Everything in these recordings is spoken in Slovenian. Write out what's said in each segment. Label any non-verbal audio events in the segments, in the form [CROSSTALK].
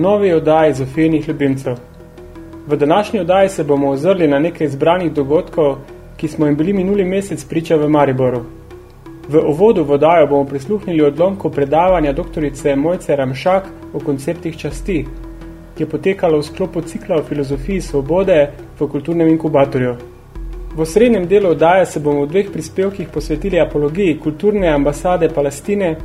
Novi oddaji Zofijnih ljubimcev. V današnji oddaji se bomo ozrli na nekaj izbranih dogodkov, ki smo jim bili minuli mesec priča v Mariboru. V uvodu v oddajo bomo prisluhnili odlomku predavanja doktorice Mojce Ramšak o konceptih časti, ki je potekalo v sklopu cikla o filozofiji svobode v kulturnem inkubatorju. V srednjem delu oddaje se bomo v dveh prispevkih posvetili apologiji kulturne ambasade Palestine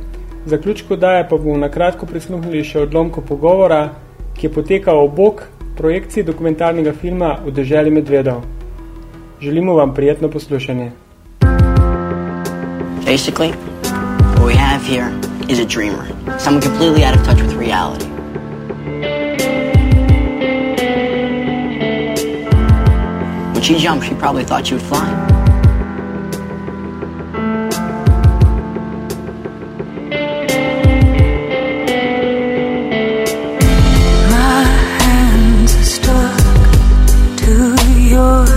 zaključku daje pa bomo nakratko prisluhnili še odlomko pogovora, ki je potekal obok projekciji dokumentarnega filma v deželi medvedov. Želimo vam prijetno poslušanje. Basically, what we have here is a dreamer. Someone completely out of touch with reality. When she jumped, she probably thought she would fly.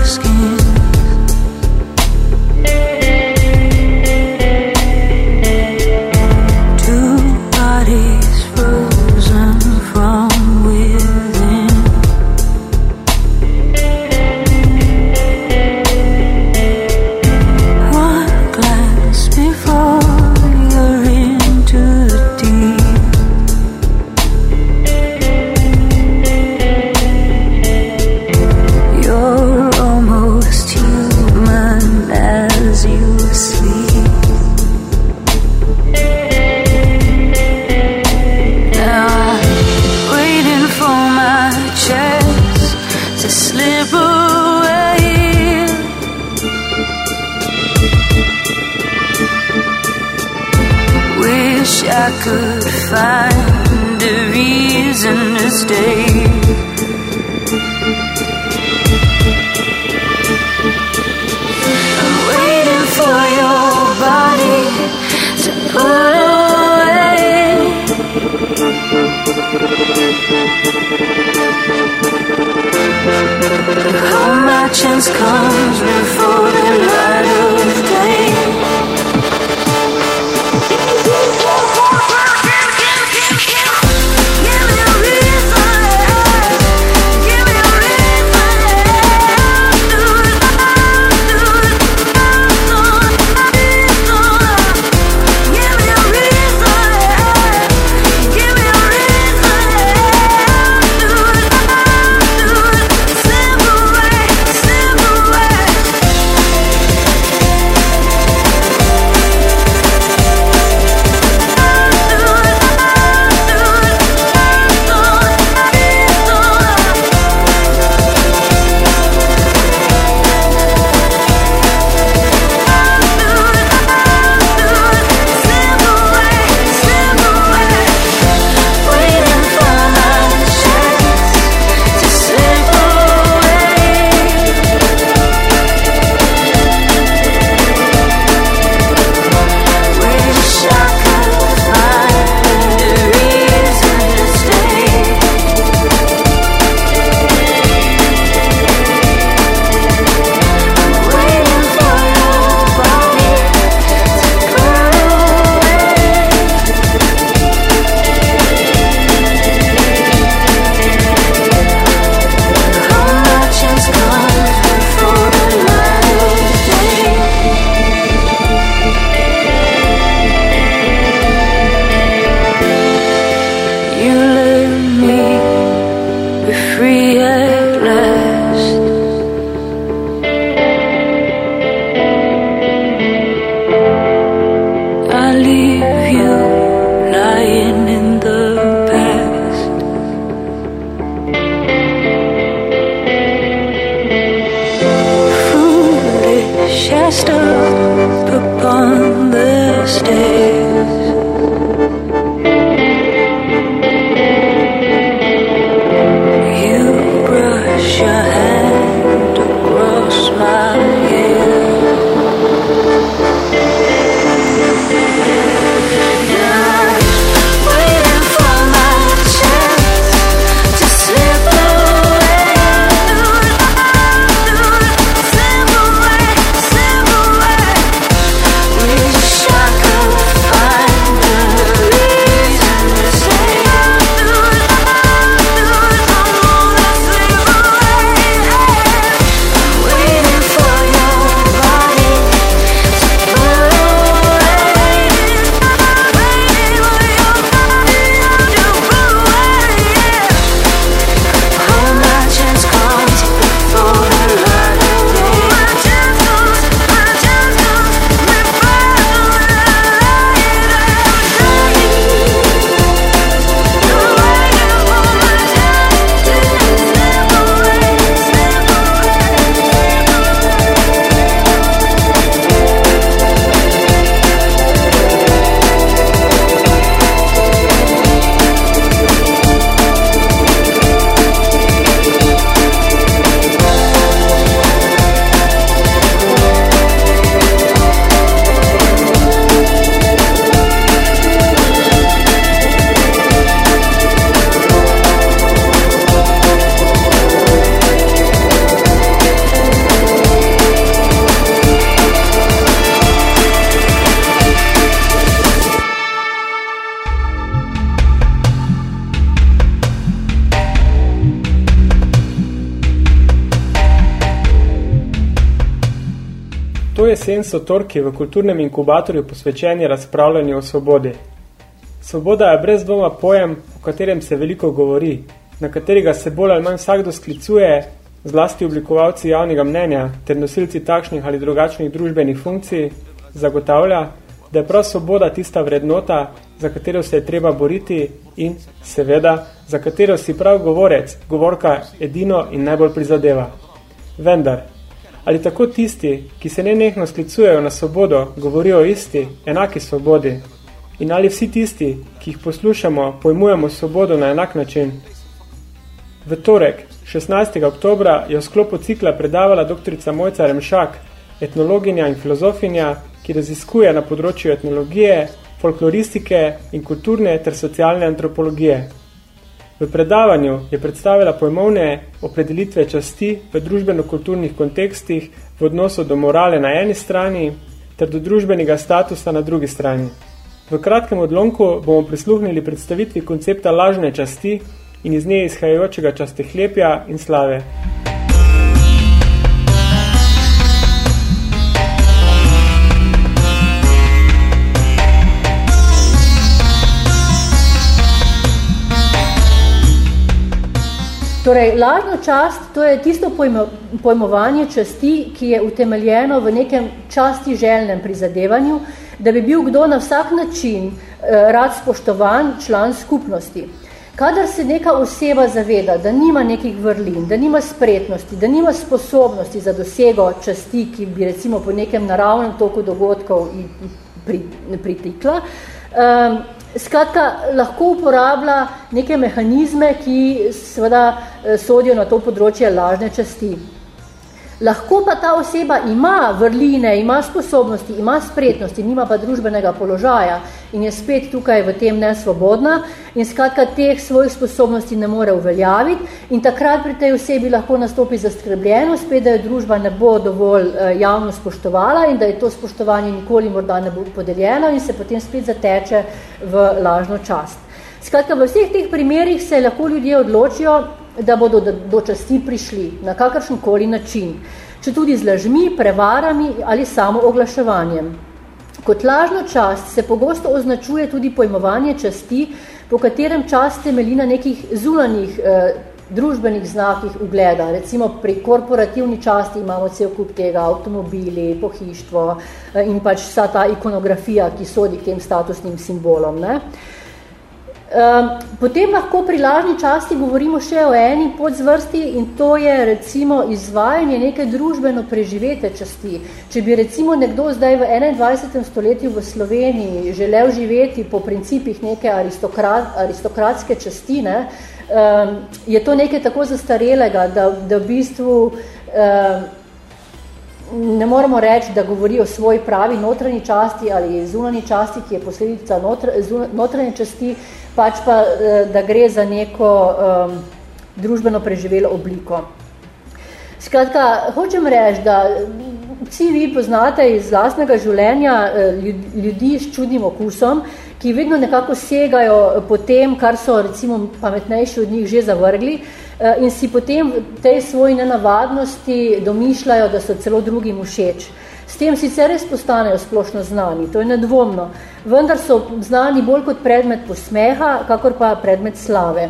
Skin. Jesen so torki v kulturnem inkubatorju posvečeni razpravljanju o svobodi. Svoboda je brez dvoma pojem, o katerem se veliko govori, na katerega se bolj ali manj vsakdo sklicuje, zlasti oblikovalci javnega mnenja ter nosilci takšnih ali drugačnih družbenih funkcij, zagotavlja, da je prav svoboda tista vrednota, za katero se je treba boriti in, seveda, za katero si prav govorec, govorka edino in najbolj prizadeva. Vendar, ali tako tisti, ki se nenehno sklicujejo na svobodo, govorijo o isti, enaki svobodi? In ali vsi tisti, ki jih poslušamo, pojmujemo svobodo na enak način? V torek, 16. oktobra, je v sklopu cikla predavala doktorica Mojca Remšak, etnologinja in filozofinja, ki raziskuje na področju etnologije, folkloristike in kulturne ter socialne antropologije. V predavanju je predstavila pojmovne opredelitve časti v družbeno-kulturnih kontekstih v odnosu do morale na eni strani ter do družbenega statusa na drugi strani. V kratkem odlomku bomo prisluhnili predstavitvi koncepta lažne časti in iz nje izhajajočega častehlepja in slave. Torej, lažna čast, to je tisto pojmo, pojmovanje časti, ki je utemeljeno v nekem časti želnem prizadevanju, da bi bil kdo na vsak način eh, rad spoštovan član skupnosti. Kadar se neka oseba zaveda, da nima nekih vrlin, da nima spretnosti, da nima sposobnosti za dosego časti, ki bi recimo po nekem naravnem toku dogodkov pri, pritikla, um, Skratka, lahko uporablja neke mehanizme, ki seveda sodijo na to področje lažne časti. Lahko pa ta oseba ima vrline, ima sposobnosti, ima spretnosti, nima pa družbenega položaja in je spet tukaj v tem nesvobodna in skratka teh svojih sposobnosti ne more uveljaviti in takrat pri tej osebi lahko nastopi zaskrbljeno, spet, da jo družba ne bo dovolj javno spoštovala in da je to spoštovanje nikoli morda ne bo podeljeno in se potem spet zateče v lažno čast. Skratka, v vseh teh primerih se lahko ljudje odločijo, da bodo do, do časti prišli na kakršenkoli način, če tudi z lažmi, prevarami ali samo oglaševanjem. Kot lažno čast se pogosto označuje tudi pojmovanje časti, po katerem čast temelji na nekih zunanjih eh, družbenih znakih ugleda. Recimo pri korporativni časti imamo cel kup tega, avtomobili, pohištvo eh, in pač vsa ta ikonografija, ki sodi k tem statusnim simbolom. Ne? Um, potem lahko pri lažni časti govorimo še o eni podzvrsti in to je recimo izvajanje neke družbeno preživete časti. Če bi recimo nekdo zdaj v 21. stoletju v Sloveniji želel živeti po principih neke aristokrat, aristokratske časti, ne, um, je to nekaj tako zastarelega, da, da v bistvu um, ne moramo reči, da govori o svoji pravi notranji časti ali zunanji časti, ki je posledica notr, notranje časti, pač pa, eh, da gre za neko um, družbeno preživelo obliko. Skratka, hočem reči, da vsi vi poznate iz lastnega življenja eh, ljudi s čudnim okusom, ki vedno nekako segajo po tem, kar so recimo pametnejši od njih že zavrgli, Eh, in si potem v tej svoji nenavadnosti domišljajo, da so celo drugim všeč. Tem sicer res postanejo splošno znani, to je nedvomno, vendar so znani bolj kot predmet posmeha, kakor pa predmet slave.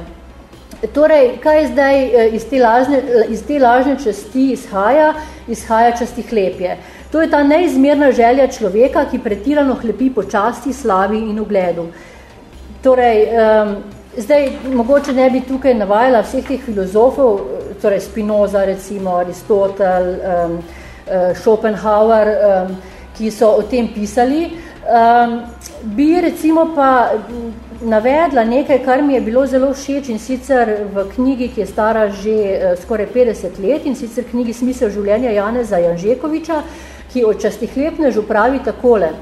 Torej, kaj zdaj eh, iz te, lažne, iz te lažne časti izhaja? Izhaja časti hlepje. To je ta neizmerna želja človeka, ki pretirano hlepi po časti, slavi in ugledu. Torej, um, Zdaj, mogoče ne bi tukaj navajala vseh teh filozofov, torej Spinoza, recimo Aristotel, um, Schopenhauer, um, ki so o tem pisali. Bi recimo pa navedla nekaj, kar mi je bilo zelo všeč in sicer v knjigi, ki je stara že uh, skoraj 50 let in sicer knjigi Smisel življenja Janeza Janžekoviča, ki o častihlepnežu pravi takole.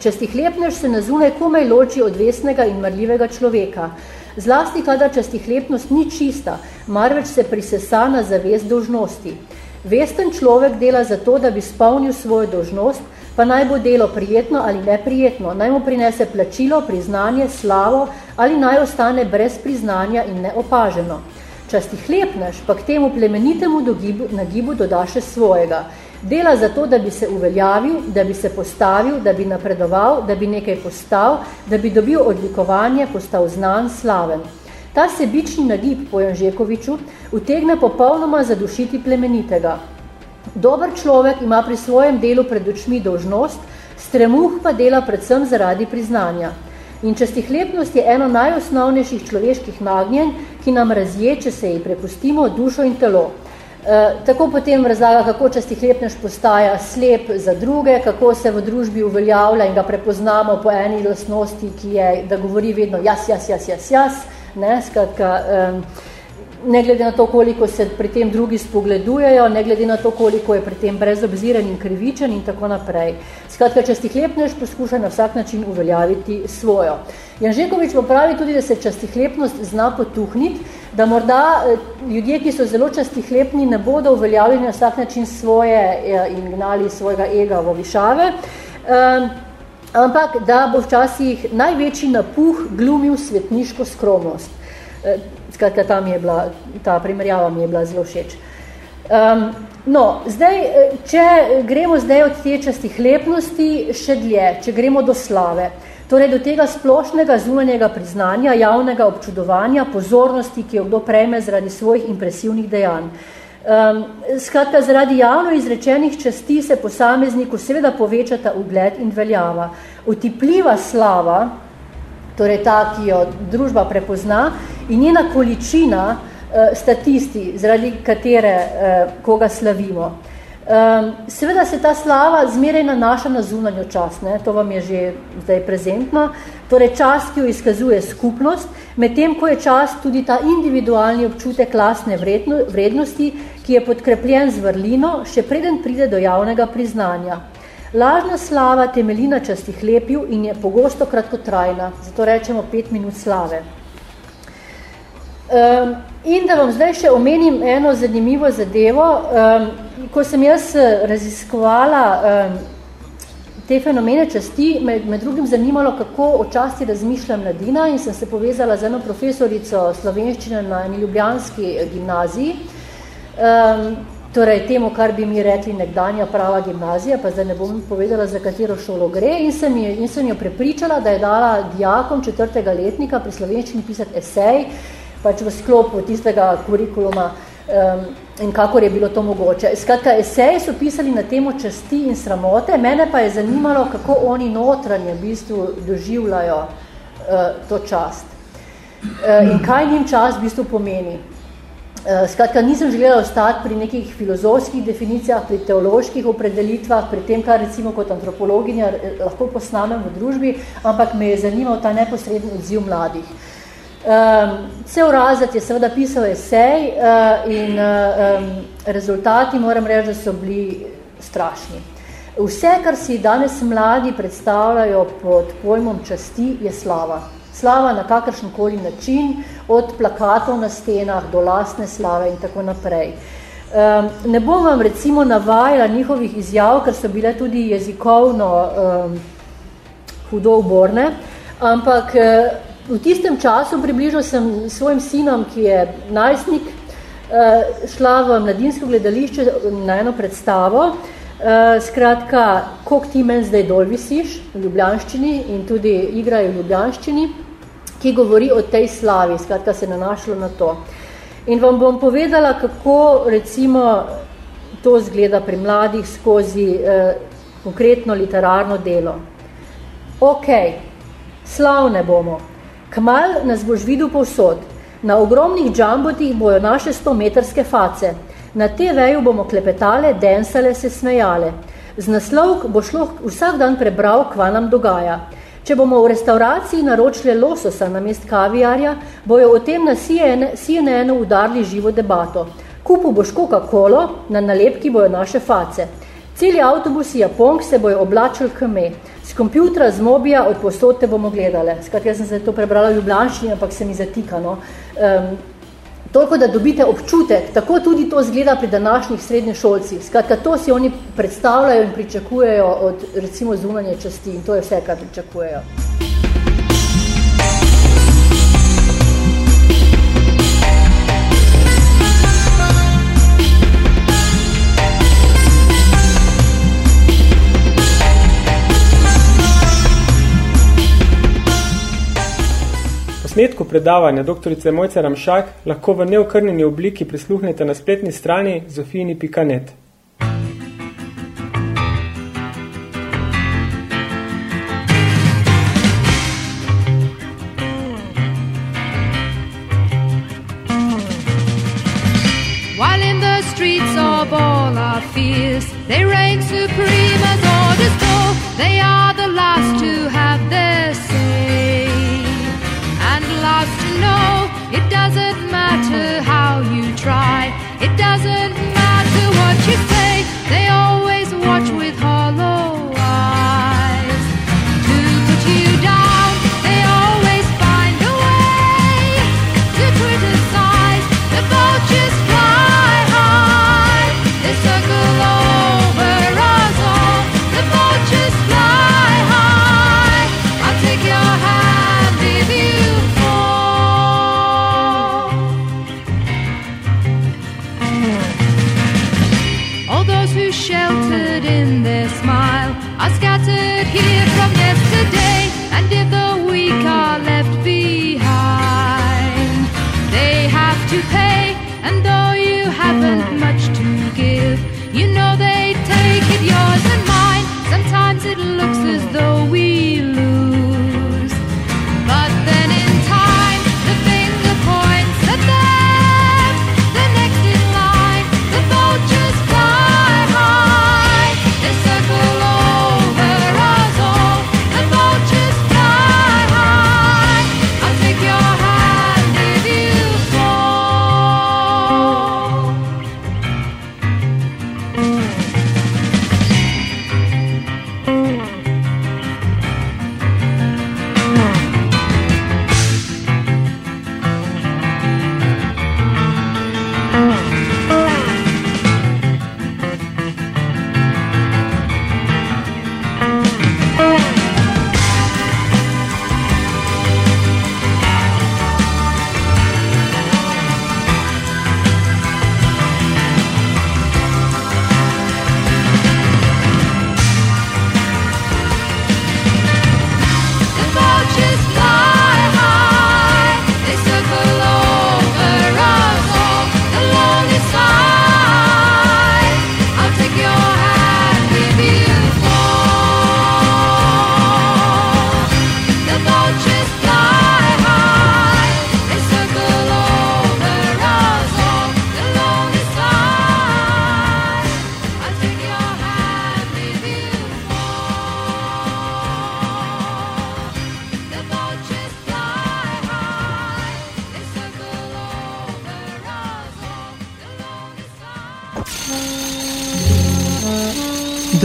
Častihlepnež se na zunaj komaj loči od vesnega in marljivega človeka. Zlasti, kadar častihlepnost ni čista, marveč se prisesa na zavest dožnosti. Vesten človek dela zato, da bi spolnil svojo dožnost, pa naj bo delo prijetno ali neprijetno, naj mu prinese plačilo, priznanje, slavo ali naj ostane brez priznanja in neopaženo. Častihlepnež pa k temu plemenitemu dogibu, nagibu doda še svojega – Dela zato, da bi se uveljavil, da bi se postavil, da bi napredoval, da bi nekaj postal, da bi dobil odlikovanje, postal znan, slaven. Ta sebični nagib po Janžekoviču utegne popolnoma zadušiti plemenitega. Dober človek ima pri svojem delu pred očmi dolžnost, stremuh pa dela predvsem zaradi priznanja. In častihlepnost je eno najosnovnejših človeških nagnjen, ki nam razje, če se ji prepustimo dušo in telo. Eh, tako potem razlaga, kako častihlepnež postaja slep za druge, kako se v družbi uveljavlja in ga prepoznamo po eni lastnosti, ki je, da govori vedno jas, jas, jas, jas, jas, ne, skratka, um, ne glede na to, koliko se pri tem drugi spogledujejo, ne glede na to, koliko je pri tem brezobziren in krivičen in tako naprej. Skratka, častihlepnež poskuša na vsak način uveljaviti svojo. Janžekovič pa pravi tudi, da se častihlepnost zna potuhniti, da morda eh, ljudje, ki so zelo častihlepni, ne bodo uveljavili na vsak način svoje eh, in gnali svojega ega v višave, ampak da bo včasih največji napuh glumil svetniško skromnost. Eh, skratka, ta, mi je bila, ta primerjava mi je bila zelo všeč. Um, no, zdaj, če gremo zdaj od te častihlepnosti še dlje, če gremo do slave, Torej do tega splošnega zunanjega priznanja, javnega občudovanja, pozornosti, ki jo kdo prejme zaradi svojih impresivnih dejanj. Um, skratka, zaradi javno izrečenih časti se posamezniku seveda povečata ugled in veljava. Utipljiva slava, torej ta, ki jo družba prepozna, in njena količina uh, statisti, zaradi katere uh, koga slavimo. Um, seveda se ta slava zmeraj nanaša na zunanjo čast, ne? to vam je že zdaj prezentno, torej čast, ki jo izkazuje skupnost, medtem ko je čast tudi ta individualni občutek lastne vredno, vrednosti, ki je podkrepljen z vrlino, še preden pride do javnega priznanja. Lažna slava temelji na častih lepju in je pogosto kratkotrajna, zato rečemo pet minut slave. Um, in da vam zdaj še omenim eno zanimivo zadevo, um, ko sem jaz eh, raziskovala um, te fenomene časti, me, med drugim zanimalo, kako o časti razmišlja mladina in sem se povezala z eno profesorico slovenščine na eni ljubljanski eh, gimnaziji, um, torej temu, kar bi mi rekli nekdanja prava gimnazija, pa zdaj ne bom povedala, za katero šolo gre, in sem, je, in sem jo prepričala, da je dala dijakom četrtega letnika pri slovenščini pisati esej, pač v sklopu tistega kurikuluma um, in kakor je bilo to mogoče. Skratka, eseji so pisali na temo časti in sramote, mene pa je zanimalo, kako oni notranje v bistvu doživljajo uh, to čast. uh, in kaj njim čas v bistvu pomeni. Uh, skratka, nisem želela ostati pri nekih filozofskih definicijah, pri teoloških opredelitvah, pri tem, kar recimo kot antropologinja lahko posnamem v družbi, ampak me je zanimal ta neposredni odziv mladih. Um, cel razred je seveda pisal esej uh, in uh, um, rezultati moram reči, da so bili strašni. Vse, kar si danes mladi predstavljajo pod pojmom časti, je slava. Slava na kakršen koli način, od plakatov na stenah do lastne slave in tako naprej. Um, ne bom vam recimo navajala njihovih izjav, ker so bile tudi jezikovno um, hudo oborne, ampak uh, v tistem času približno sem svojim sinom, ki je najstnik, uh, šla v mladinsko gledališče na eno predstavo, Uh, skratka, koliko ti meni zdaj dol visiš v Ljubljanščini in tudi igrajo v Ljubljanščini, ki govori o tej slavi, skratka se nanašalo na to. In vam bom povedala, kako recimo to zgleda pri mladih skozi eh, konkretno literarno delo. Ok, slavne bomo. Kmal nas boš videl povsod. Na ogromnih džambotih bojo naše 100-metrske face. Na TV-ju bomo klepetale, densale, se smejale. Z naslovk bo šlo vsak dan prebral, kva nam dogaja. Če bomo v restauraciji naročili lososa na mest kavijarja, bojo o tem na CNN udarili živo debato. Kupu boš Coca-Colo, na nalepki bojo naše face. Celi avtobusi Japonk se bojo oblačili k me. Z kompjutra, z mobija, od posod te bomo gledale. Skratka, jaz sem se to prebrala v Ljubljanščini, ampak se mi zatika. No. Um, toliko, da dobite občutek, tako tudi to zgleda pri današnjih srednješolcih. Skratka, to si oni predstavljajo in pričakujejo od recimo zunanje časti in to je vse, kar pričakujejo. Posnetku predavanja dr. Mojce Ramšak lahko v neokrnjeni obliki prisluhnete na spletni strani zofijini.net. While in the streets of all our fears, they reign supreme as orders go. They are the last to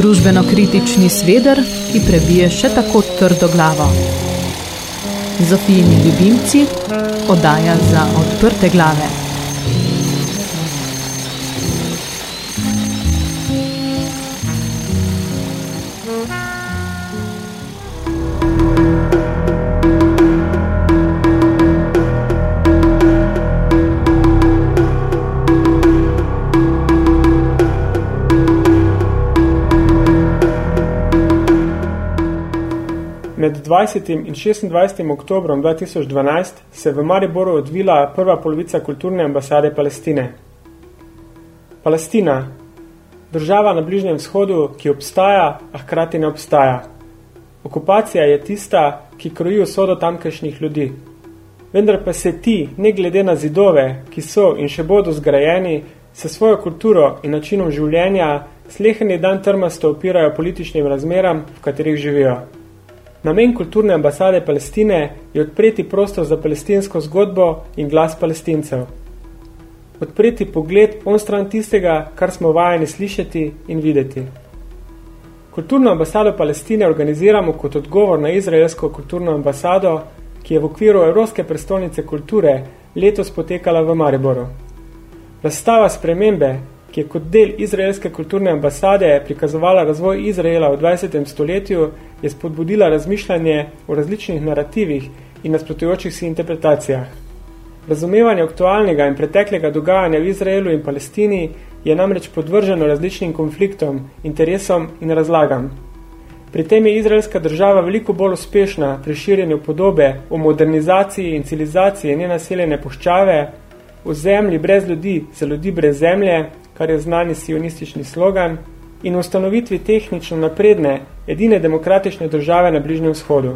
Družbeno-kritični sveder, ki prebije še tako trdo glavo. Zofijini ljubimci, oddaja za odprte glave. Med 20. in 26. oktobrom 2012 se v Mariboru odvila prva polovica kulturne ambasade Palestine. Palestina, država na Bližnjem vzhodu, ki obstaja, a hkrati ne obstaja. Okupacija je tista, ki kroji usodo tamkajšnjih ljudi. Vendar pa se ti, ne glede na zidove, ki so in še bodo zgrajeni, s svojo kulturo in načinom življenja, sleherni dan trmasto opirajo političnim razmeram, v katerih živijo. Namen kulturne ambasade Palestine je odpreti prostor za palestinsko zgodbo in glas palestincev. Odpreti pogled on stran tistega, kar smo vajeni slišati in videti. Kulturno ambasado Palestine organiziramo kot odgovor na izraelsko kulturno ambasado, ki je v okviru Evropske prestolnice kulture letos potekala v Mariboru. Razstava spremembe, ki je kot del izraelske kulturne ambasade prikazovala razvoj Izraela v 20. stoletju, je spodbudila razmišljanje o različnih narativih in nasprotujočih si interpretacijah. Razumevanje aktualnega in preteklega dogajanja v Izraelu in Palestini je namreč podvrženo različnim konfliktom, interesom in razlagam. Pri tem je izraelska država veliko bolj uspešna pri širjenju podobe o modernizaciji in civilizaciji nenaseljene puščave, o zemlji brez ljudi, za ljudi brez zemlje, kar je znani sionistični slogan, in ustanovitvi tehnično napredne, edine demokratične države na Bližnjem vzhodu.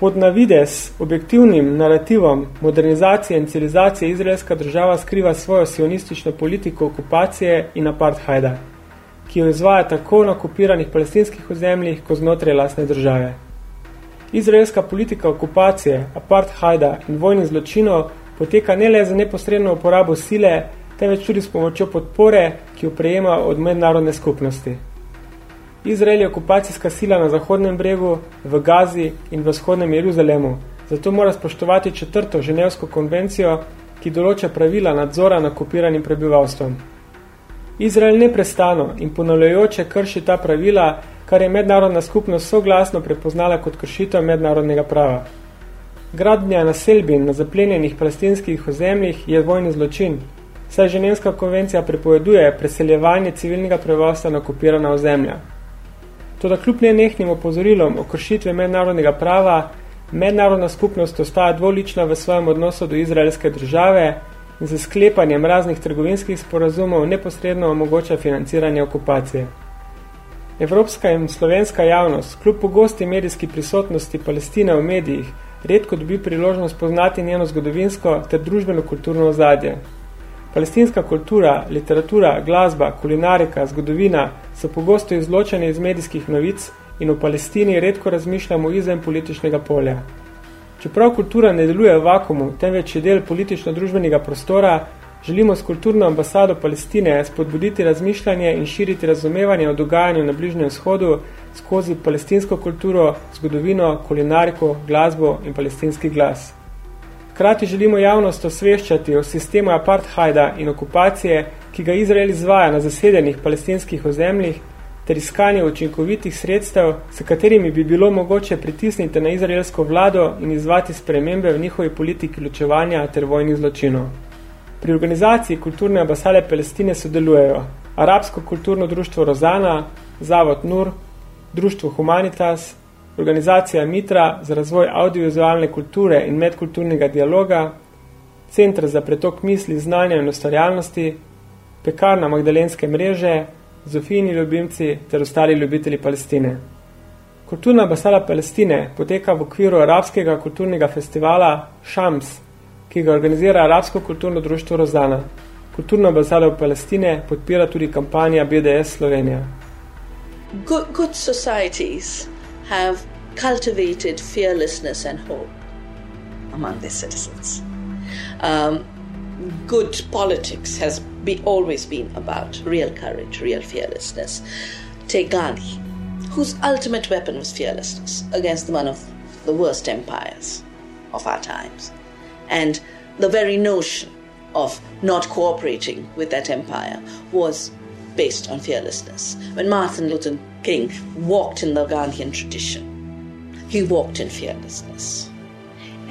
Pod navides objektivnim narativom modernizacije in civilizacije izraelska država skriva svojo sionistično politiko okupacije in apartheida, ki jo izvaja tako na okupiranih palestinskih ozemljih, kot znotraj lastne države. Izraelska politika okupacije, apartheida in vojnih zločinov poteka ne le za neposredno uporabo sile, temveč tudi s pomočjo podpore, ki jo prejema od mednarodne skupnosti. Izrael je okupacijska sila na Zahodnem bregu, v Gazi in v vzhodnem Jeruzalemu, zato mora spoštovati četrto ženevsko konvencijo, ki določa pravila nadzora nad okupiranim prebivalstvom. Izrael neprestano in ponavljajoče krši ta pravila, kar je mednarodna skupnost soglasno prepoznala kot kršitev mednarodnega prava. Gradnja naselbin na zaplenjenih palestinskih ozemljih je vojni zločin, saj Ženevska konvencija prepoveduje preseljevanje civilnega prebivalstva na okupirana ozemlja. Toda kljub nenehnim opozorilom o kršitve mednarodnega prava, mednarodna skupnost ostaja dvolična v svojem odnosu do izraelske države in z sklepanjem raznih trgovinskih sporazumov neposredno omogoča financiranje okupacije. Evropska in slovenska javnost, kljub pogosti medijski prisotnosti Palestine v medijih, redko dobi priložnost poznati njeno zgodovinsko ter družbeno-kulturno ozadje. Palestinska kultura, literatura, glasba, kulinarika, zgodovina so pogosto izločene iz medijskih novic in v Palestini redko razmišljamo izven političnega polja. Čeprav kultura ne deluje v vakumu, temveč je del politično-družbenega prostora, želimo s kulturno ambasado Palestine spodbuditi razmišljanje in širiti razumevanje o dogajanju na Bližnjem vzhodu skozi palestinsko kulturo, zgodovino, kulinariko, glasbo in palestinski glas. Hkrati želimo javnost osveščati o sistemu apartheida in okupacije, ki ga Izrael izvaja na zasedenih palestinskih ozemljih, ter iskanje učinkovitih sredstev, s katerimi bi bilo mogoče pritisniti na izraelsko vlado in izvati spremembe v njihovi politiki ločevanja ter vojnih zločinov. Pri organizaciji kulturne ambasade Palestine sodelujejo Arabsko kulturno društvo Rozana, Zavod Nur, Društvo Humanitas, Organizacija Mitra za razvoj audiovizualne kulture in medkulturnega dialoga, Centr za pretok misli, znanja in ustvarjalnosti, Pekarna Magdalenske mreže, Zofijini ljubimci ter ostali ljubitelji Palestine. Kulturna ambasada Palestine poteka v okviru Arabskega kulturnega festivala Shams, ki ga organizira Arabsko kulturno društvo Rozana. Kulturno ambasado Palestine podpira tudi kampanja BDS Slovenija. good, good societies have cultivated fearlessness and hope among their citizens. Um, good politics has be, always been about real courage, real fearlessness. take Gandhi, whose ultimate weapon was fearlessness against one of the worst empires of our times. And the very notion of not cooperating with that empire was based on fearlessness. When Martin Luther King walked in the Gandhian tradition, he walked in fearlessness.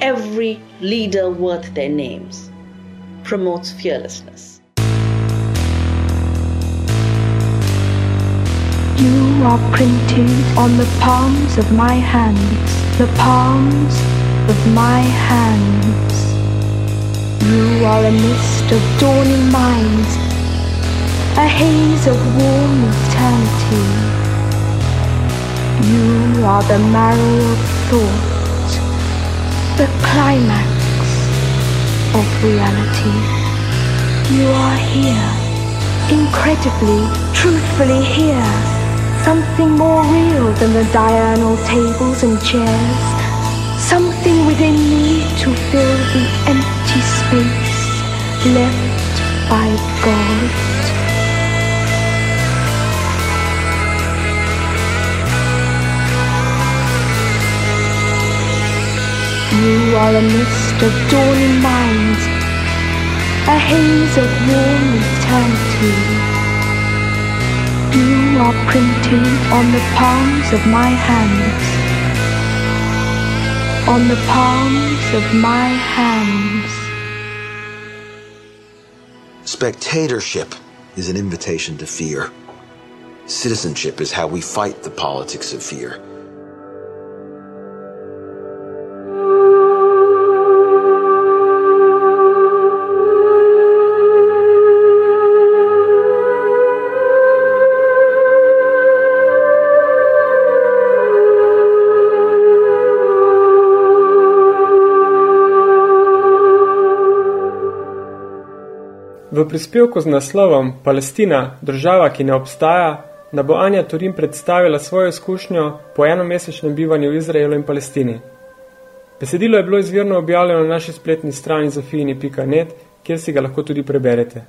Every leader worth their names promotes fearlessness. You are printed on the palms of my hands, the palms of my hands. You are a mist of dawning minds, a haze of warm eternity. You are the marrow of thought, the climax of reality. You are here, incredibly, truthfully here. Something more real than the diurnal tables and chairs. Something within me to fill the empty space left by God. Are a mist of dawning minds, a haze of warm eternity. You are printed on the palms of my hands, on the palms of my hands. Spectatorship is an invitation to fear. Citizenship is how we fight the politics of fear. V prispevku z naslovom Palestina, država, ki ne obstaja, da bo Anja Turin predstavila svojo izkušnjo po enomesečnem bivanju v Izraelu in Palestini. Besedilo je bilo izvirno objavljeno na naši spletni strani zofijini.net, kjer si ga lahko tudi preberete.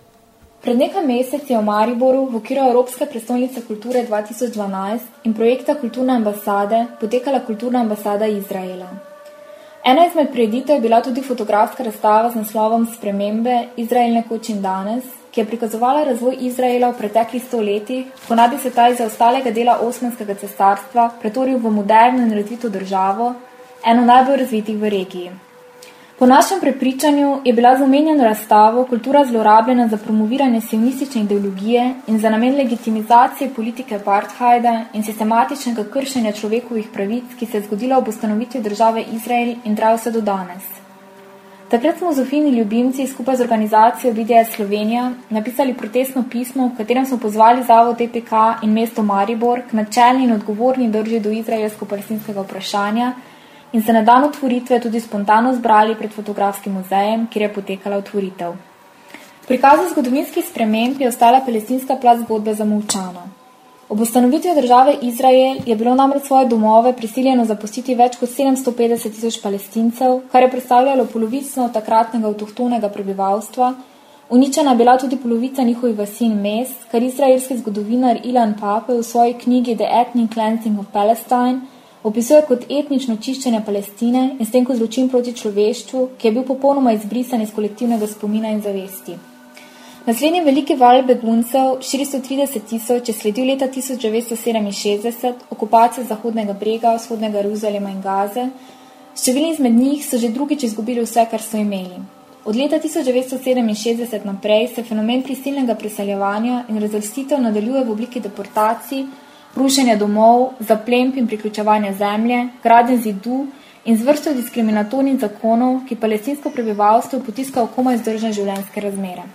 Pred nekaj meseci je v Mariboru v okviru Evropske prestolnice kulture 2012 in projekta Kulturne ambasade potekala Kulturna ambasada Izraela. Ena izmed prireditev je bila tudi fotografska razstava z naslovom Spremembe Izrael nekoč in danes, ki je prikazovala razvoj Izraela v preteklih stoletjih, ko naj bi se ta iz zaostalega dela Osmanskega cesarstva pretvoril v moderno in razvito državo, eno najbolj razvitih v regiji. Po našem prepričanju je bila z omenjeno razstavo kultura zlorabljena za promoviranje sionistične ideologije in za namen legitimizacije politike apartheida in sistematičnega kršenja človekovih pravic, ki se je zgodila ob ustanovitvi države Izrael in traja vse do danes. Takrat smo Zofini ljubimci skupaj z organizacijo BDS Slovenija napisali protestno pismo, v katerem smo pozvali zavod EPK in mesto Maribor k načelni in odgovorni drži do izraelsko-palestinskega vprašanja in se na dan otvoritve tudi spontano zbrali pred fotografskim muzejem, kjer je potekala otvoritev. Prikazu zgodovinskih sprememb je ostala palestinska plat zgodbe zamolčana. Ob ustanovitvi države Izrael je bilo namreč svoje domove prisiljeno zapustiti več kot 750 tisoč palestincev, kar je predstavljalo polovico takratnega avtohtonega prebivalstva, uničena je bila tudi polovica njihovih vasi in mest, kar izraelski zgodovinar Ilan Pape v svoji knjigi The Ethnic Cleansing of Palestine opisuje kot etnično čiščenje Palestine in s tem kot zločin proti človeštvu, ki je bil popolnoma izbrisan iz kolektivnega spomina in zavesti. Naslednji veliki val beguncev, 430 tisoč, je sledil leta 1967, okupacija Zahodnega brega, vzhodnega Jeruzalema in Gaze. Številni izmed njih so že drugič izgubili vse, kar so imeli. Od leta 1967 naprej se fenomen prisilnega preseljevanja in razvrstitev nadaljuje v obliki deportacij, rušenja domov, zaplemb in priključevanja zemlje, graden zidu in z vrsto diskriminatornih zakonov, ki palestinsko prebivalstvo potiska v komaj zdržne življenjske razmere.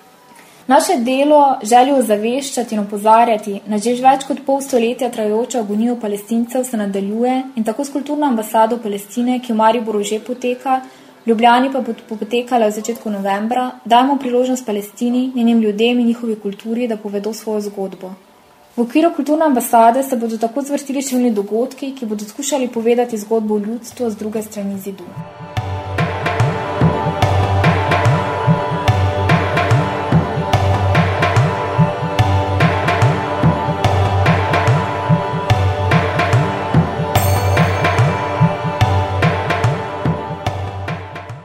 Naše delo, željo ozaveščati in opozarjati na že več kot pol stoletja trajajočo agonijo palestincev se nadaljuje in tako s kulturno ambasado Palestine, ki v Mariboru že poteka, Ljubljani pa bo potekala v začetku novembra, dajmo priložnost Palestini, njenim ljudem in njihovi kulturi, da povedo svojo zgodbo. V okviru kulturne ambasade se bodo tako zvrstili številni dogodki, ki bodo skušali povedati zgodbo o ljudstvu z druge strani zidu.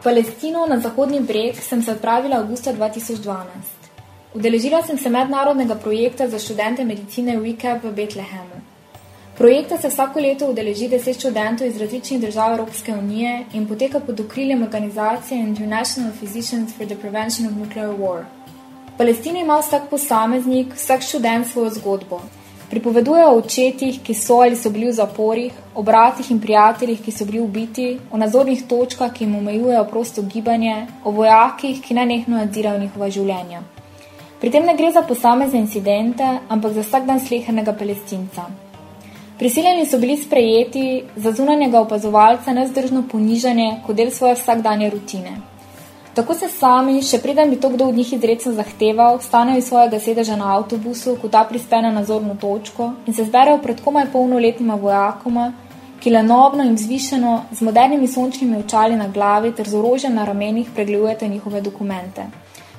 Palestino na Zahodni breg sem se odpravila avgusta 2012. Udeležila sem se mednarodnega projekta za študente medicine Recap v Betlehemu. Projekta se vsako leto udeleži deset študentov iz različnih držav Evropske unije in poteka pod okriljem organizacije International Physicians for the Prevention of Nuclear War. V Palestini ima vsak posameznik, vsak študent svojo zgodbo. Pripovedujejo o očetih, ki so ali so bili v zaporih, o bratih in prijateljih, ki so bili ubiti, o nazornih točkah, ki jim omejujejo prosto gibanje, o vojakih, ki nenehno nadzirajo njihova življenja. Pri tem ne gre za posamezne incidente, ampak za vsak dan slehernega palestinca. Prisiljeni so bili sprejeti za zunanjega opazovalca nezdržno ponižanje kot del svoje vsakdanje rutine. Tako se sami, še preden bi to kdo od njih izredno zahteval, vstanejo iz svojega sedeža na avtobusu, ko ta prispe na nazorno točko in se zberejo pred komaj polnoletnima vojakoma, ki lenobno in vzvišeno, z modernimi sončnimi očali na glavi ter z orožjem na ramenih pregledujete njihove dokumente.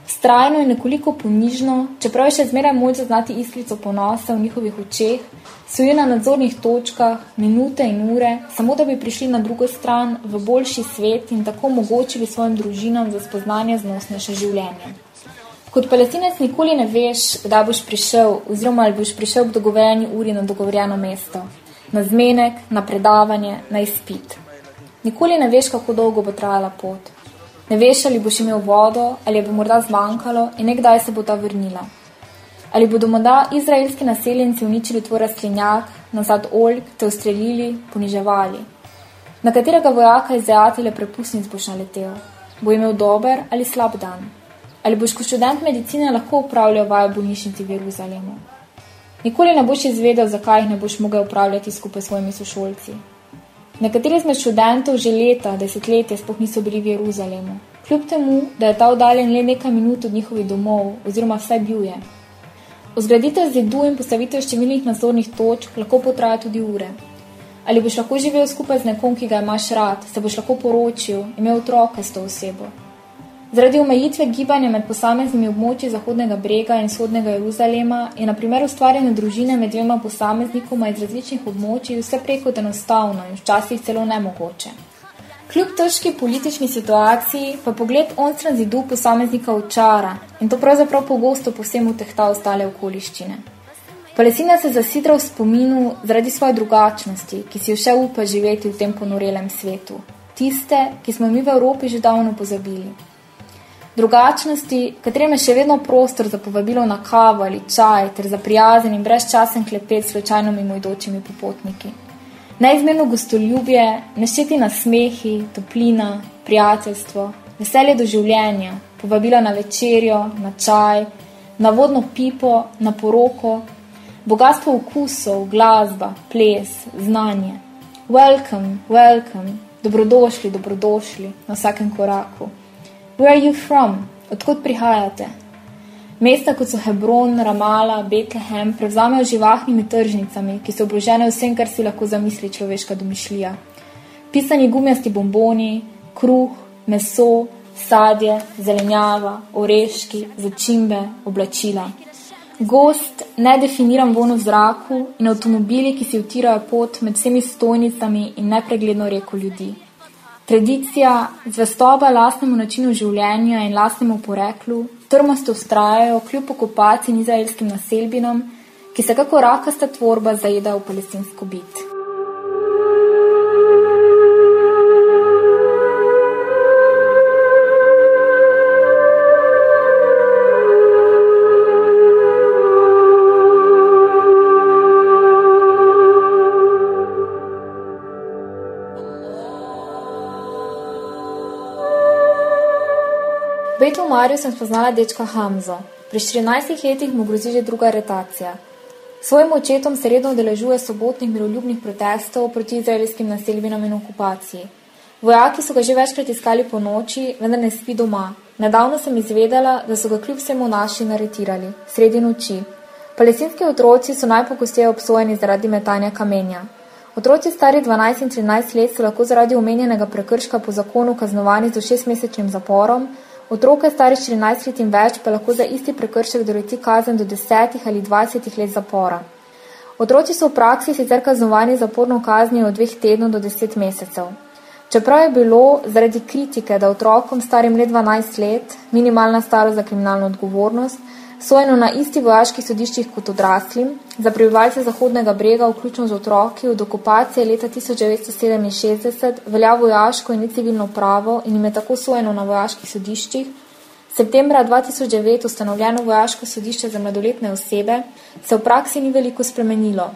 Strajno in nekoliko ponižno, čeprav je še zmeraj moč zaznati iskrico ponosa v njihovih očeh, stojijo na nadzornih točkah minute in ure, samo da bi prišli na drugo stran v boljši svet in tako omogočili svojim družinam za spoznanje znosnejše življenje. Kot palestinec nikoli ne veš, kdaj boš prišel, oziroma ali boš prišel ob dogovorjeni uri na dogovorjeno mesto, na zmenek, na predavanje, na izpit. Nikoli ne veš, kako dolgo bo trajala pot. Ne veš, ali boš imel vodo, ali bo morda zmanjkalo in nekdaj se bo ta vrnila. Ali bodo morda izraelski naseljenci uničili tvoj rastlinjak, nazad oljk, te ustrelili, poniževali. Na katerega vojaka iz Zeatile prepustnic boš naletel? Bo imel dober ali slab dan? Ali boš kot študent medicine lahko upravljal vajo bolnišnici v Jeruzalemu? Nikoli ne boš izvedel, zakaj jih ne boš mogel upravljati skupaj s svojimi sošolci. Nekateri izmed študentov že leta, desetletja sploh niso bili v Jeruzalemu, kljub temu, da je ta oddaljen le nekaj minut od njihovih domov, oziroma vsaj bil je. Ozgraditev zidu in postavitev številnih nadzornih točk lahko potraja tudi ure. Ali boš lahko živel skupaj z nekom, ki ga imaš rad, se boš lahko poročil, imel otroke s to osebo. Zaradi omejitve gibanja med posameznimi območji Zahodnega brega in vzhodnega Jeruzalema je na primer ustvarjanje družine med dvema posameznikoma iz različnih območij vse preko enostavno in včasih celo nemogoče. Kljub težki politični situaciji pa pogled onstran zidu posameznika očara in to pravzaprav pogosto povsem utehta ostale okoliščine. Palestina se zasidra v spominu zaradi svoje drugačnosti, ki si jo še upa živeti v tem ponorelem svetu. Tiste, ki smo mi v Evropi že davno pozabili. Drugačnosti, katerim je še vedno prostor za povabilo na kavo ali čaj ter za prijazen in brezčasen klepet s slučajno mimoidočimi popotniki. Neizmerno gostoljubje, nešteti nasmehi, toplina, prijateljstvo, veselje do življenja, povabila na večerjo, na čaj, na vodno pipo, na poroko, bogatstvo okusov, glasba, ples, znanje. Welcome, welcome, dobrodošli, dobrodošli na vsakem koraku. Where are you from? Odkud prihajate? Mesta kot so Hebron, Ramala, Betlehem prevzamejo živahnimi tržnicami, ki so obložene vsem, kar si lahko zamisli človeška domišljija. Pisani gumijasti bomboni, kruh, meso, sadje, zelenjava, oreški, začimbe, oblačila. Gost, nedefiniran von v zraku in avtomobili, ki si utirajo pot med vsemi stojnicami in nepregledno reko ljudi. Tradicija, zvestoba lastnemu načinu življenja in lastnemu poreklu, trmasto ustrajajo kljub okupaciji in izraelskim naselbinom, ki se kako rakasta tvorba zajeda v palestinsko bit. V Betlumarju sem spoznala dečka Hamzo. Pri 14 letih mu grozi že druga aretacija. Svojim očetom se redno udeležuje sobotnih miroljubnih protestov proti izraelskim naselbinam in okupaciji. Vojaki so ga že večkrat iskali po noči, vendar ne spi doma. Nedavno sem izvedela, da so ga kljub vsemu naši naretirali, sredi noči. Palestinski otroci so najpogosteje obsojeni zaradi metanja kamenja. Otroci stari 12 in 13 let so lahko zaradi omenjenega prekrška po zakonu kaznovani z do 6-mesečnim zaporom, Otroke stari 14 let in več pa lahko za isti prekršek doleti kazen do 10 ali 20 let zapora. Otroci so v praksi sicer kaznovani zaporno kazni od dveh tednov do 10 mesecev. Čeprav je bilo zaradi kritike, da otrokom starim le 12 let, minimalna starost za kriminalno odgovornost, sojeno na isti vojaških sodiščih kot odraslim, za prebivalce Zahodnega brega, vključno z otroki, od okupacije leta 1967 velja vojaško in civilno pravo in jim je tako sojeno na vojaških sodiščih, septembra 2009 ustanovljeno vojaško sodišče za mladoletne osebe, se v praksi ni veliko spremenilo.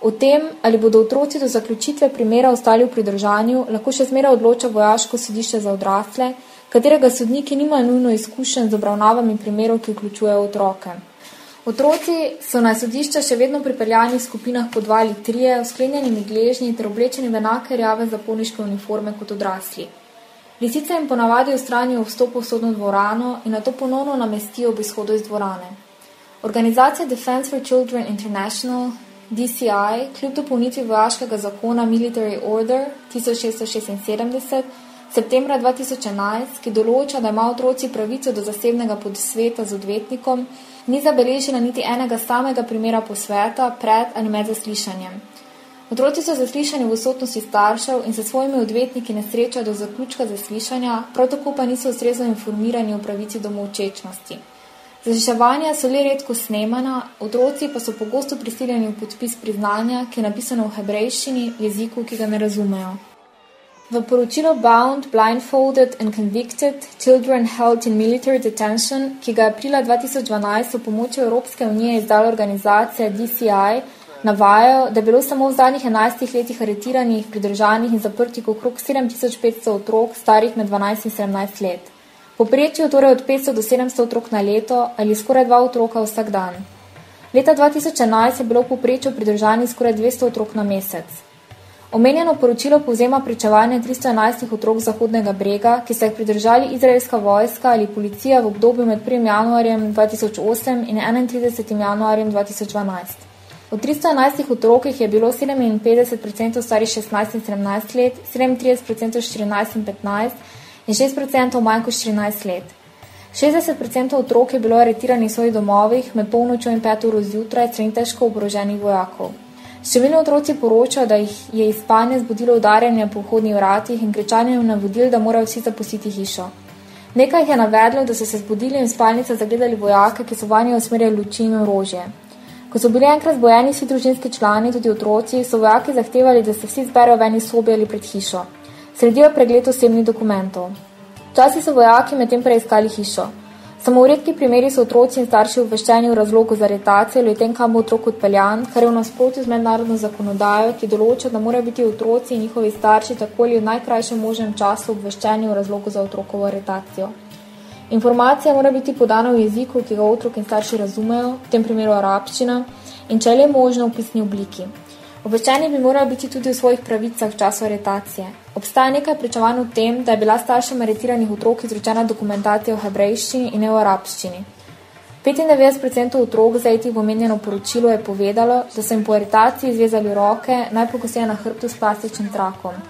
O tem, ali bodo otroci do zaključitve primera ostali v pridržanju, lahko še zmeraj odloča vojaško sodišče za odrasle, katerega sodniki nimajo nujno izkušen z obravnavami primerov, ki vključujejo otroke. Otroci so na sodišča še vedno pripeljani v skupinah po dva ali trije, v sklenjenimi gležnji ter oblečeni v enake rjave zapolniške uniforme kot odrasli. Lisice jim ponavadi ustranijo vstop v sodno dvorano in na to ponovno namestijo ob izhodu iz dvorane. Organizacija Defense for Children International, DCI, kljub dopolnitvi vojaškega zakona Military Order 1676, septembra 2011, ki določa, da ima otroci pravico do zasebnega podsveta z odvetnikom, ni zabeležila niti enega samega primera posveta pred ali med zaslišanjem. Otroci so zaslišani v odsotnosti staršev in se svojimi odvetniki ne srečajo do zaključka zaslišanja, prav tako pa niso ustrezno informirani o pravici do molčečnosti. Zasliševanja so le redko snemana, otroci pa so pogosto prisiljeni v podpis priznanja, ki je napisano v hebrejščini, jeziku, ki ga ne razumejo. V poročilu Bound, Blindfolded and Convicted Children Held in Military Detention, ki ga je aprila 2012 v pomoči Evropske unije izdala organizacija DCI, navajajo, da je bilo samo v zadnjih 11 letih aretiranih, pridržanih in zaprtih okrog 7500 otrok starih med 12 in 17 let. Poprečju torej od 500 do 700 otrok na leto ali skoraj dva otroka vsak dan. Leta 2011 je bilo v poprečju pridržanih skoraj 200 otrok na mesec. Omenjeno poročilo povzema pričevanje 311 otrok Zahodnega brega, ki so jih pridržali izraelska vojska ali policija v obdobju med 1. januarjem 2008 in 31. januarjem 2012. Od 311 otrokih je bilo 57% starih 16 in 17 let, 37% 14 in 15 in 6% manj kot 14 let. 60% otrok je bilo aretiranih v svojih domovih med polnočjo in 5 uro zjutraj strani težko oboroženih vojakov. Številni otroci poročajo, da jih je iz spanja zbudilo udarjanje po vhodnih vratih in kričanje navodil, da morajo vsi zapustiti hišo. Nekaj jih je navedlo, da so se zbudili in v spalnice zagledali vojake, ki so vanje usmerjali luči in orožje. Ko so bili enkrat zbojeni vsi družinski člani, tudi otroci, so vojaki zahtevali, da se vsi zberejo v eni sobi ali pred hišo. Sledijo pregled osebnih dokumentov. Včasih so vojaki medtem preiskali hišo. Samo v redki primeri so otroci in starši obveščeni v razlogu za aretacijo ali o tem, kam bo otrok odpeljan, kar je v nasprotju z mednarodno zakonodajo, ki določa, da morajo biti otroci in njihovi starši tako ali v najkrajšem možnem času obveščeni v razlogu za otrokovo aretacijo. Informacija mora biti podana v jeziku, ki ga otrok in starši razumejo, v tem primeru arabščina, in če le možno v pisni obliki. Obveščeni bi morali biti tudi v svojih pravicah v času aretacije. Obstaja nekaj pričevanj o tem, da je bila staršem aretiranih otrok izročena dokumentacija v hebrejščini in ne v arabščini. 95% otrok, zajetih v omenjeno poročilo, je povedalo, da so jim po aretaciji zvezali roke, najpogosteje na hrbtu s plastičnim trakom.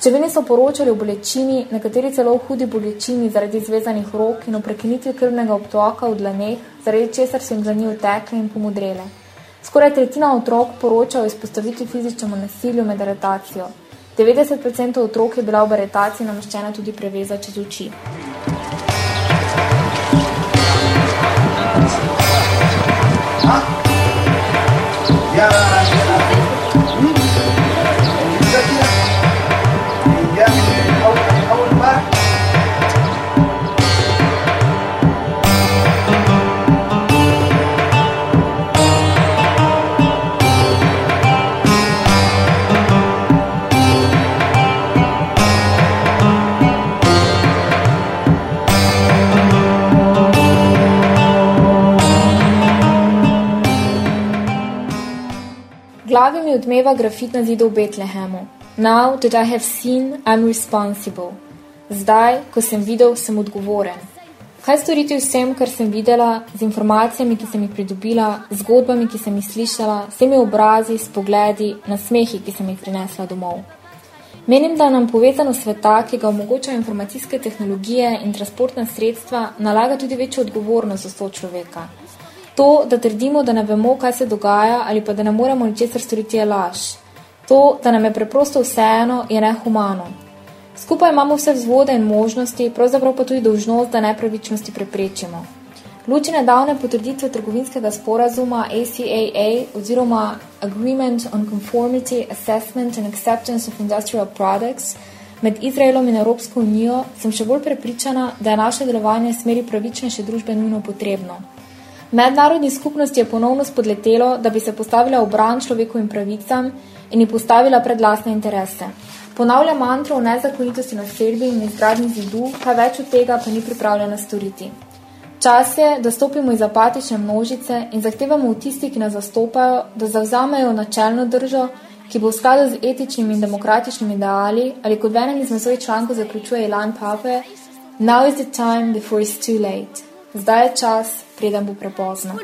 Številni so poročali o bolečini, nekateri celo o hudi bolečini zaradi zvezanih rok in o prekinitvi krvnega obtoka v dlaneh, zaradi česar so jim dlani otekle in pomodrele. Skoraj tretjina otrok poroča o izpostavitvi fizičnemu nasilju med aretacijo. 90% otrok je bila v aretaciji nameščena tudi preveza čez oči. glavi mi odmeva grafit na zidu v Betlehemu. Now that I have seen, I'm responsible. Zdaj, ko sem videl, sem odgovoren. Kaj storiti vsem, kar sem videla, z informacijami, ki sem jih pridobila, zgodbami, ki sem jih slišala, s temi obrazi, s pogledi, nasmehi, ki sem jih prinesla domov. Menim, da nam povezano sveta, ki ga omogočajo informacijske tehnologije in transportna sredstva, nalaga tudi večjo odgovornost za so človeka. To, da trdimo, da ne vemo, kaj se dogaja, ali pa da ne moremo ničesar storiti, je laž. To, da nam je preprosto vseeno, je nehumano. Skupaj imamo vse vzvode in možnosti, pravzaprav pa tudi dolžnost, da nepravičnosti preprečimo. Luči nedavne potrditve trgovinskega sporazuma ACAA oziroma Agreement on Conformity, Assessment and Acceptance of Industrial Products med Izraelom in Evropsko unijo, sem še bolj prepričana, da je naše delovanje v smeri pravičnejše družbe nujno potrebno. Mednarodni skupnosti je ponovno spodletelo, da bi se postavila v bran človekovim pravicam in jih postavila pred lastne interese. Ponavlja mantro o nezakonitosti na Srbiji in izgradnji zidu, kaj več od tega pa ni pripravljena storiti. Čas je, da stopimo iz apatične množice in zahtevamo od tistih, ki nas zastopajo, da zavzamejo načelno držo, ki bo v skladu z etičnimi in demokratičnimi ideali, ali kot v enem izmed svojih člankov zaključuje Ilan Pape, Now is the time before it's too late. Zdaj je čas, preden bo prepozno.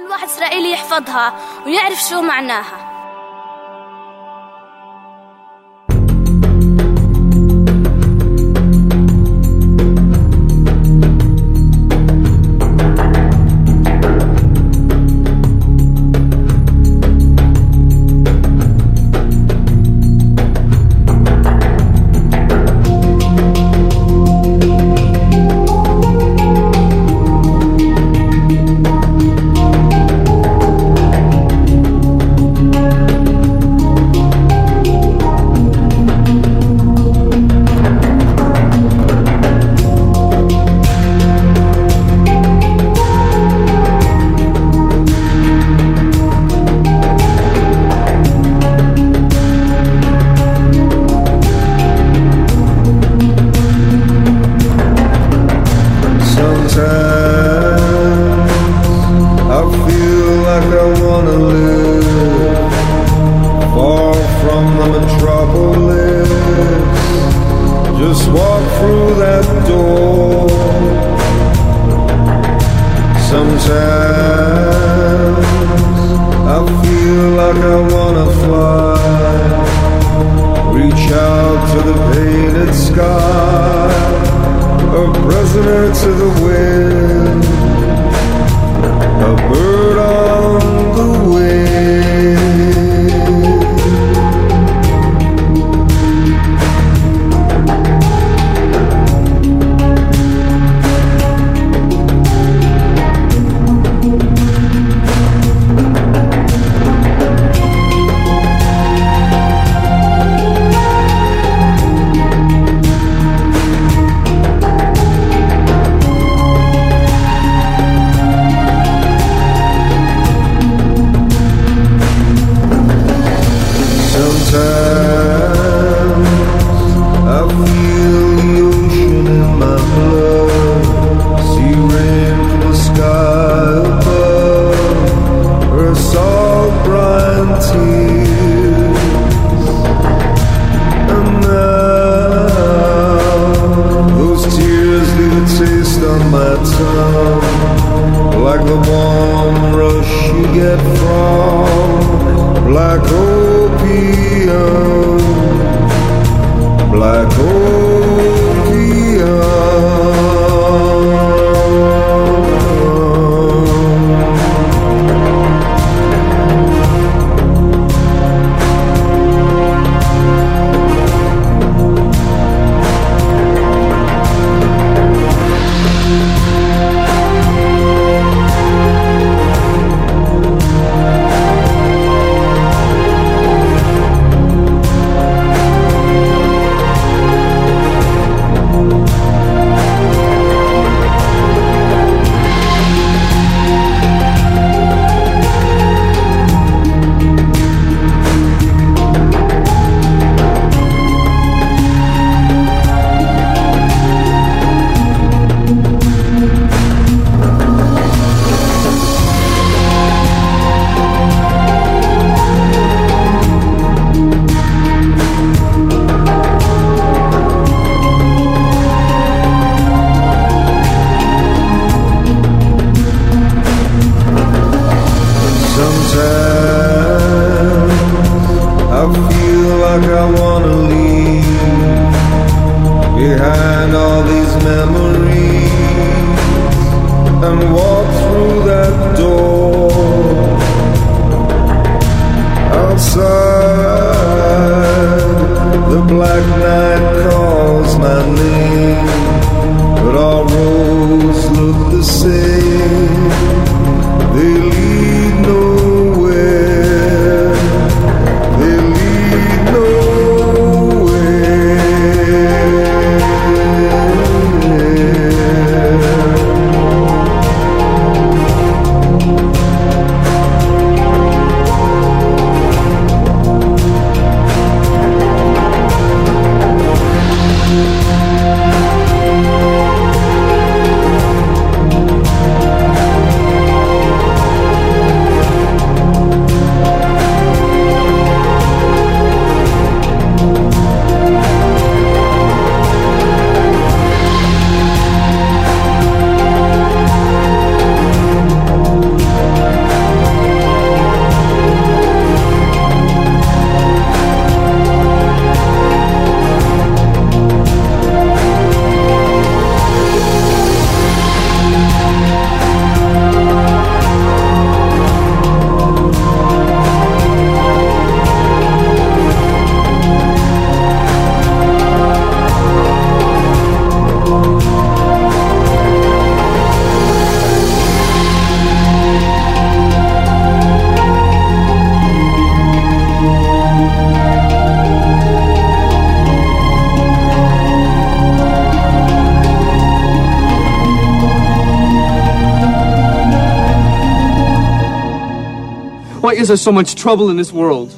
There so much trouble in this world?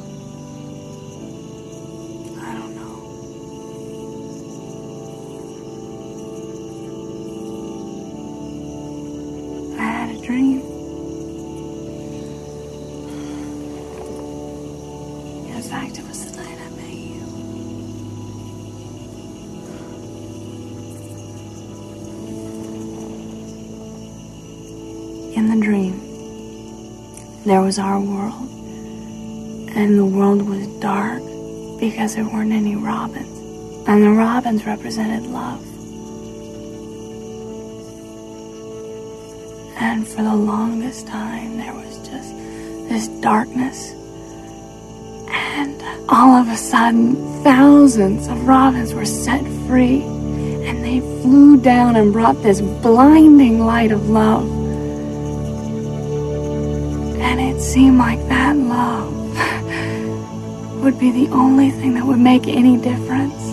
I had a dream. In fact, it was the night I met you. In the dream, there was our represented love. And for the longest time, there was just this darkness. And all of a sudden, thousands of robins were set free. And they flew down and brought this blinding light of love. And it seemed like that love [LAUGHS] would be the only thing that would make any difference.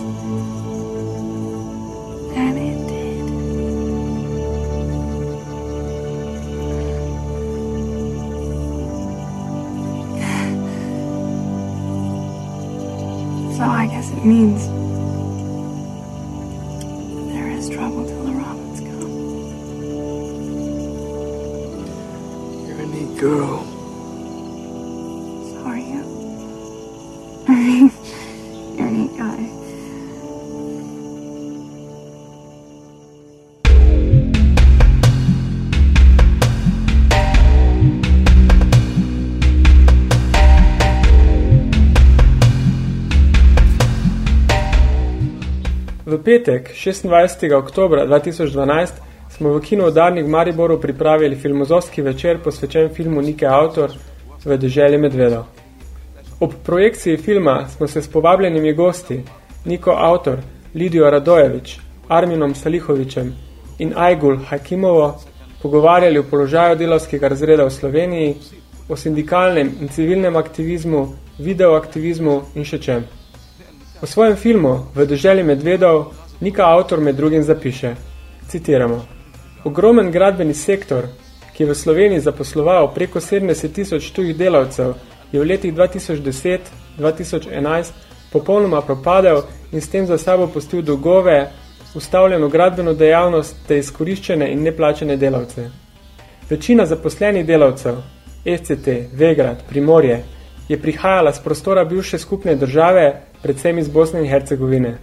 Petek, 26. oktober 2012, smo v kinu Udarnik v Mariboru pripravili filmozovski večer posvečen filmu Nike Autor v deželi Medvedov. Ob projekciji filma smo se s povabljenimi gosti Niko Autor, Lidijo Radojevič, Arminom Salihovičem in Ajgul Hakimovo pogovarjali o položaju delavskega razreda v Sloveniji, o sindikalnem in civilnem aktivizmu, videoaktivizmu in še čem. V svojem filmu V deželi medvedov Nika avtor med drugim zapiše, citiramo, Ogromen gradbeni sektor, ki je v Sloveniji zaposloval preko 70 tisoč tujih delavcev, je v letih 2010-2011 popolnoma propadel in s tem za sabo pustil dolgove, ustavljeno gradbeno dejavnost te izkoriščene in neplačene delavce. Večina zaposlenih delavcev, FCT, Vegrad, Primorje, je prihajala z prostora bivše skupne države, predvsem iz Bosne in Hercegovine.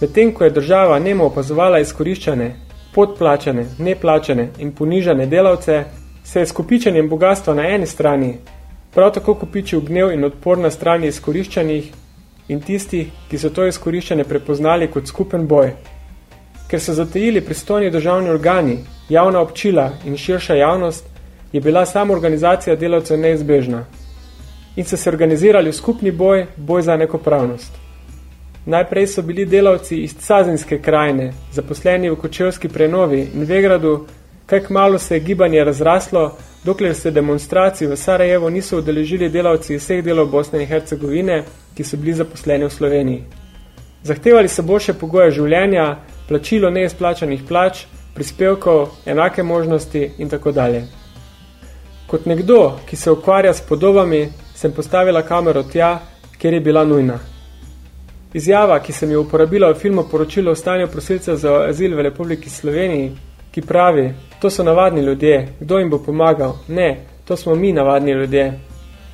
Medtem ko je država nemo opazovala izkoriščane, podplačane, neplačane in ponižane delavce, se je s kopičenjem bogatstva na eni strani prav tako kopičil gnev in odpor na strani izkoriščanih in tistih, ki so to izkoriščane prepoznali kot skupen boj. Ker so zatejili pristojni državni organi, javna občila in širša javnost, je bila sama organizacija delavcev neizbežna in so se organizirali v skupni boj, boj za enakopravnost. Najprej so bili delavci iz Cazinske krajine, zaposleni v Kočevski prenovi in Vegradu, kaj malo se je gibanje razraslo, dokler se demonstracij v Sarajevo niso udeležili delavci vseh delov Bosne in Hercegovine, ki so bili zaposleni v Sloveniji. Zahtevali so boljše pogoje življenja, plačilo neizplačanih plač, prispevkov, enake možnosti in tako dalje. Kot nekdo, ki se ukvarja s podobami, sem postavila kamero tja, kjer je bila nujna. Izjava, ki sem jo uporabila v filmu Poročilo o stanju prosilcev za azil v Republiki Sloveniji, ki pravi, to so navadni ljudje, kdo jim bo pomagal? Ne, to smo mi navadni ljudje.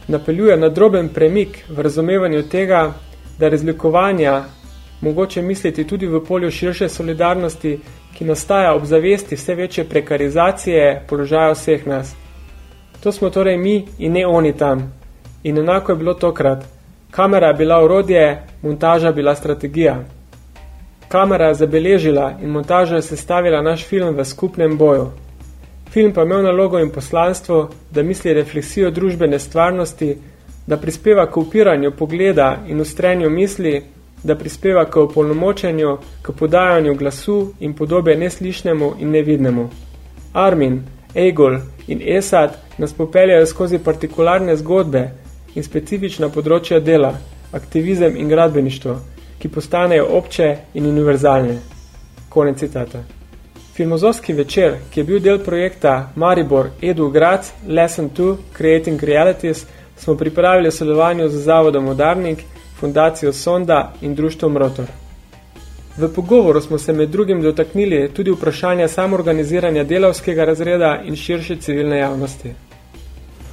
Napeljuje na droben premik v razumevanju tega, da razlikovanja mogoče misliti tudi v polju širše solidarnosti, ki nastaja ob zavesti vse večje prekarizacije položaja vseh nas. To smo torej mi in ne oni tam. In enako je bilo tokrat. Kamera je bila urodje, montaža bila strategija. Kamera je zabeležila in montaža je sestavila naš film v skupnem boju. Film pa imel nalogo in poslanstvo, da misli refleksijo družbene stvarnosti, da prispeva k upiranju pogleda in ustrenju misli, da prispeva k opolnomočenju, k podajanju glasu in podobe neslišnemu in nevidnemu. Armin, Egol in Esad nas popeljajo skozi partikularne zgodbe in specifična področja dela, aktivizem in gradbeništvo, ki postanejo obče in univerzalne. Konec citata. Filmozovski večer, ki je bil del projekta Maribor Edu Graz Lesson 2 Creating Realities, smo pripravili v sodelovanju z Zavodom Udarnik, Fundacijo Sonda in Društvom Rotor. V pogovoru smo se med drugim dotaknili tudi vprašanja samorganiziranja delavskega razreda in širše civilne javnosti.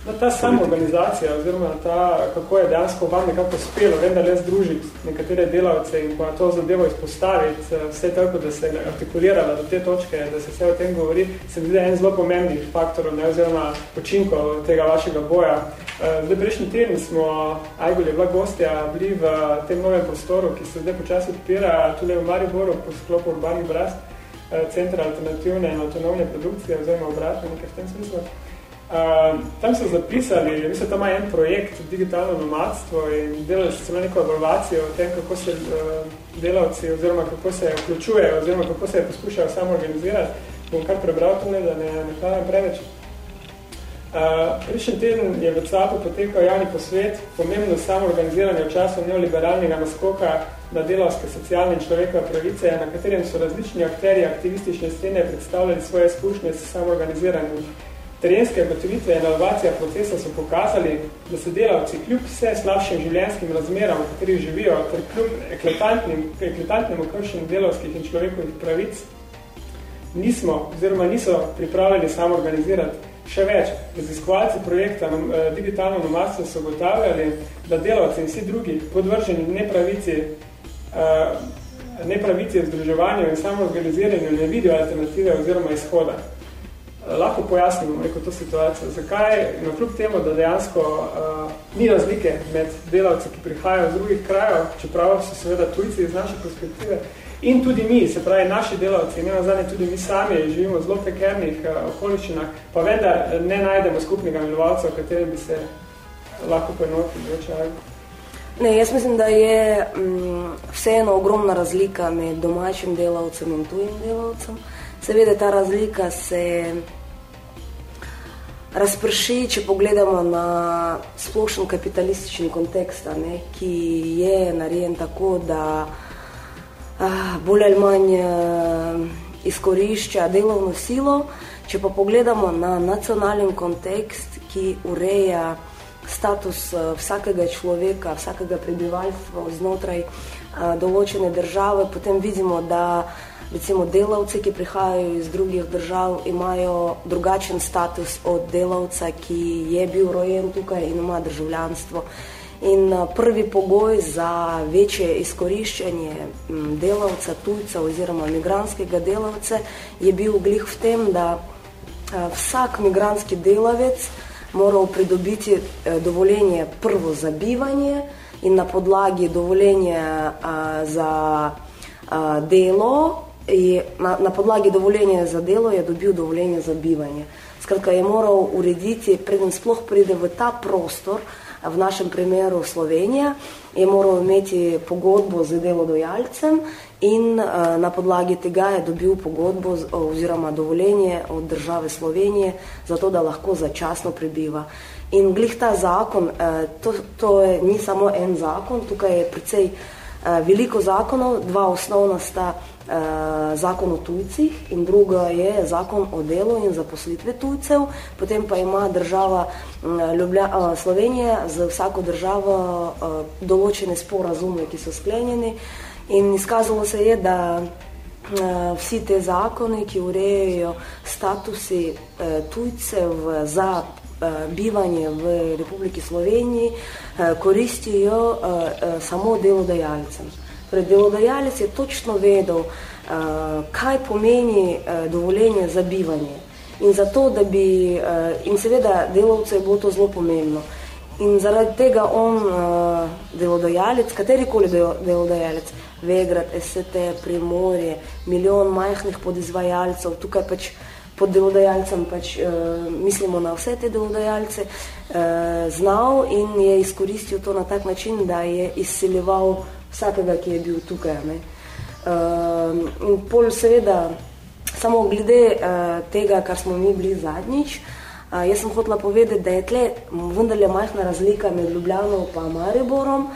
No, ta samoorganizacija, oziroma ta, kako je dejansko vam nekako uspelo vendar združiti nekatere delavce in pa to zadevo izpostaviti, eh, vse tako, da se je artikulirala do te točke, da se vse o tem govori, se mi zdi en zelo pomembnih faktorov, ne, oziroma počinkov tega vašega boja. Eh, zdaj, prejšnji teden smo, Ajgul je bila gostja, bili v tem novem prostoru, ki se zdaj počasi odpira tudi v Mariboru po sklopu Urbani Brast, eh, Centra alternativne in avtonomne produkcije, oziroma obratno, nekaj v tem smislu. Uh, tam so zapisali, mislim, tam ima en projekt, digitalno nomadstvo in delali so celo neko evaluacijo o tem, kako se uh, delavci oziroma kako se vključujejo oziroma kako se poskušajo samo organizirati. Bom kar prebral tole, da ne, ne hvalim preveč. Uh, Prejšnji teden je v CAP-u potekal javni posvet, pomembno samo organiziranje v času neoliberalnega naskoka na delavske socialne in človekove pravice, na katerem so različni akteri aktivistične scene predstavljali svoje izkušnje s samoorganiziranjem. Terenske ugotovitve in evaluacija procesa so pokazali, da se delavci kljub vse slabšim življenjskim razmeram, v katerih živijo, ter kljub eklatantnim, eklatantnemu kršenju delavskih in človekovih pravic, nismo, oziroma niso pripravljeni samo organizirati. Še več, raziskovalci projekta eh, Digitalno nomadstvo so ugotavljali, da delavci in vsi drugi podvrženi nepravici, eh, nepravici v združevanju in samoorganiziranju ne vidijo alternative oziroma izhoda. Lahko pojasnimo rekel, to situacijo. Zakaj? No, kljub temu, da dejansko uh, ni razlike med delavci, ki prihajajo z drugih krajev, čeprav so seveda tujci iz naše perspektive, in tudi mi, se pravi naši delavci, ne nazadnje tudi mi sami živimo v zelo prekernih uh, okoliščinah, pa vendar ne najdemo skupnega milovalca, v katerem bi se lahko poenotili. Ne, jaz mislim, da je um, vseeno ogromna razlika med domačim delavcem in tujim delavcem. Seveda ta razlika se razprši, če pogledamo na splošen kapitalistični kontekst, ne, ki je narejen tako, da a, bolj ali manj a, izkorišča delovno silo. Če pa pogledamo na nacionalen kontekst, ki ureja status vsakega človeka, vsakega prebivalstva znotraj a, določene države, potem vidimo, da recimo delavci, ki prihajajo iz drugih držav, imajo drugačen status od delavca, ki je bil rojen tukaj in ima državljanstvo. In prvi pogoj za večje izkoriščanje delavca, tujca oziroma migranskega delavca je bil glih v tem, da vsak migranski delavec moral pridobiti dovoljenje prvo za bivanje in na podlagi dovoljenja za delo je na, na podlagi dovoljenja za delo je dobil dovoljenje za bivanje. Skratka, je moral urediti, preden sploh pride v ta prostor, v našem primeru Slovenija, je moral imeti pogodbo z delodajalcem in uh, na podlagi tega je dobil pogodbo z, oziroma dovoljenje od države Slovenije, zato da lahko začasno prebiva. In glih ta zakon, uh, to, to je, ni samo en zakon, tukaj je precej uh, veliko zakonov, dva osnovna sta zakon o tujcih in druga je zakon o delu in zaposlitve tujcev, potem pa ima država uh, Ljublja, uh, Slovenija z vsako državo uh, določene sporazume, ki so sklenjeni in izkazalo se je, da uh, vsi te zakoni, ki urejajo statusi uh, tujcev za uh, bivanje v Republiki Sloveniji, koristijo samo delodajalcem. Torej, delodajalec je točno vedel, uh, kaj pomeni uh, dovoljenje za bivanje. In zato, da bi, uh, in seveda delovce je bilo to zelo pomembno. In zaradi tega on, delodajalec, katerikoli delodajalec, Vegrad, ST, Primorje, milijon majhnih podizvajalcev, tukaj pač pod delodajalcem pač mislimo na vse te delodajalce, znal in je izkoristil to na tak način, da je izseljeval vsakega, ki je bil tukaj. Ne. Uh, in pol seveda, samo glede uh, tega, kar smo mi bili zadnjič, uh, jaz sem hotela povedati, da je tle vendarle majhna razlika med Ljubljano pa Mariborom.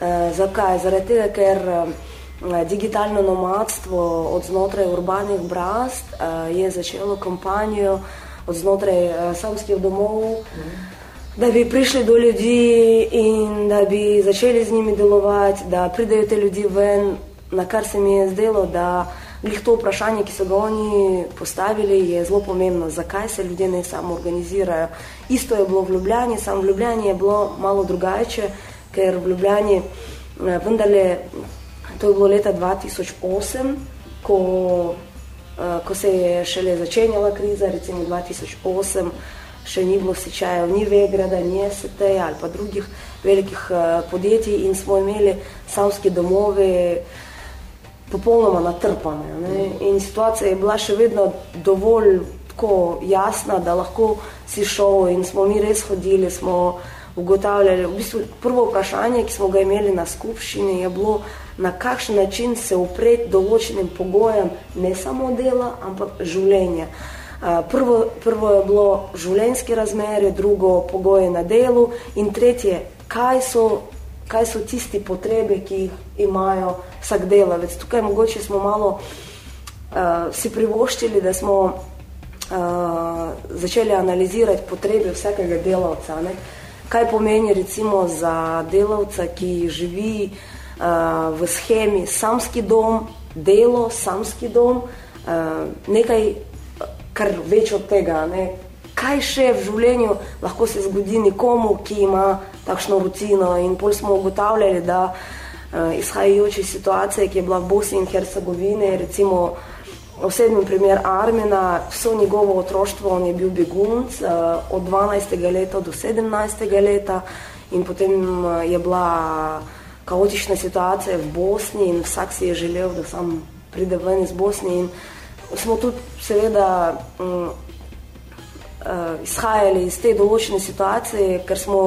Uh, zakaj? Zaradi tega, ker uh, digitalno nomadstvo od znotraj urbanih brast uh, je začelo kampanjo od znotraj uh, samskih domov, da bi prišli do ljudi in da bi začeli z njimi delovati, da pridejo te ljudi ven, na kar se mi je zdelo, da glih to vprašanje, ki so ga oni postavili, je zelo pomembno, zakaj se ljudje ne samo organizirajo. Isto je bilo v Ljubljani, samo v Ljubljani je bilo malo drugače, ker v Ljubljani eh, vendarle, to je bilo leta 2008, ko, eh, ko se je šele začenjala kriza, recimo 2008, še ni bilo sečajev, ni Vegrada, ni ST ali pa drugih velikih uh, podjetij in smo imeli samske domove popolnoma natrpane. Ne? In situacija je bila še vedno dovolj tako jasna, da lahko si šel in smo mi res hodili, smo ugotavljali. V bistvu prvo vprašanje, ki smo ga imeli na skupščini, je bilo, na kakšen način se upreti določenim pogojem ne samo dela, ampak življenja. Prvo, prvo je bilo življenjske razmere, drugo pogoje na delu in tretje, kaj so, kaj so tisti potrebe, ki jih imajo vsak delavec. Tukaj mogoče smo malo uh, si privoščili, da smo uh, začeli analizirati potrebe vsakega delavca. Ne? Kaj pomeni recimo za delavca, ki živi uh, v schemi samski dom, delo, samski dom, uh, nekaj kar več od tega. Ne? Kaj še v življenju lahko se zgodi nekomu, ki ima takšno rutino in pol smo ugotavljali, da uh, izhajajoče situacije, ki je bila v Bosni in Hercegovini, recimo osebni primer Armina, vso njegovo otroštvo, on je bil begunc uh, od 12. leta do 17. leta in potem uh, je bila kaotična situacija v Bosni in vsak si je želel, da sam pride ven iz Bosne in smo tudi seveda um, uh, izhajali iz te določene situacije, ker smo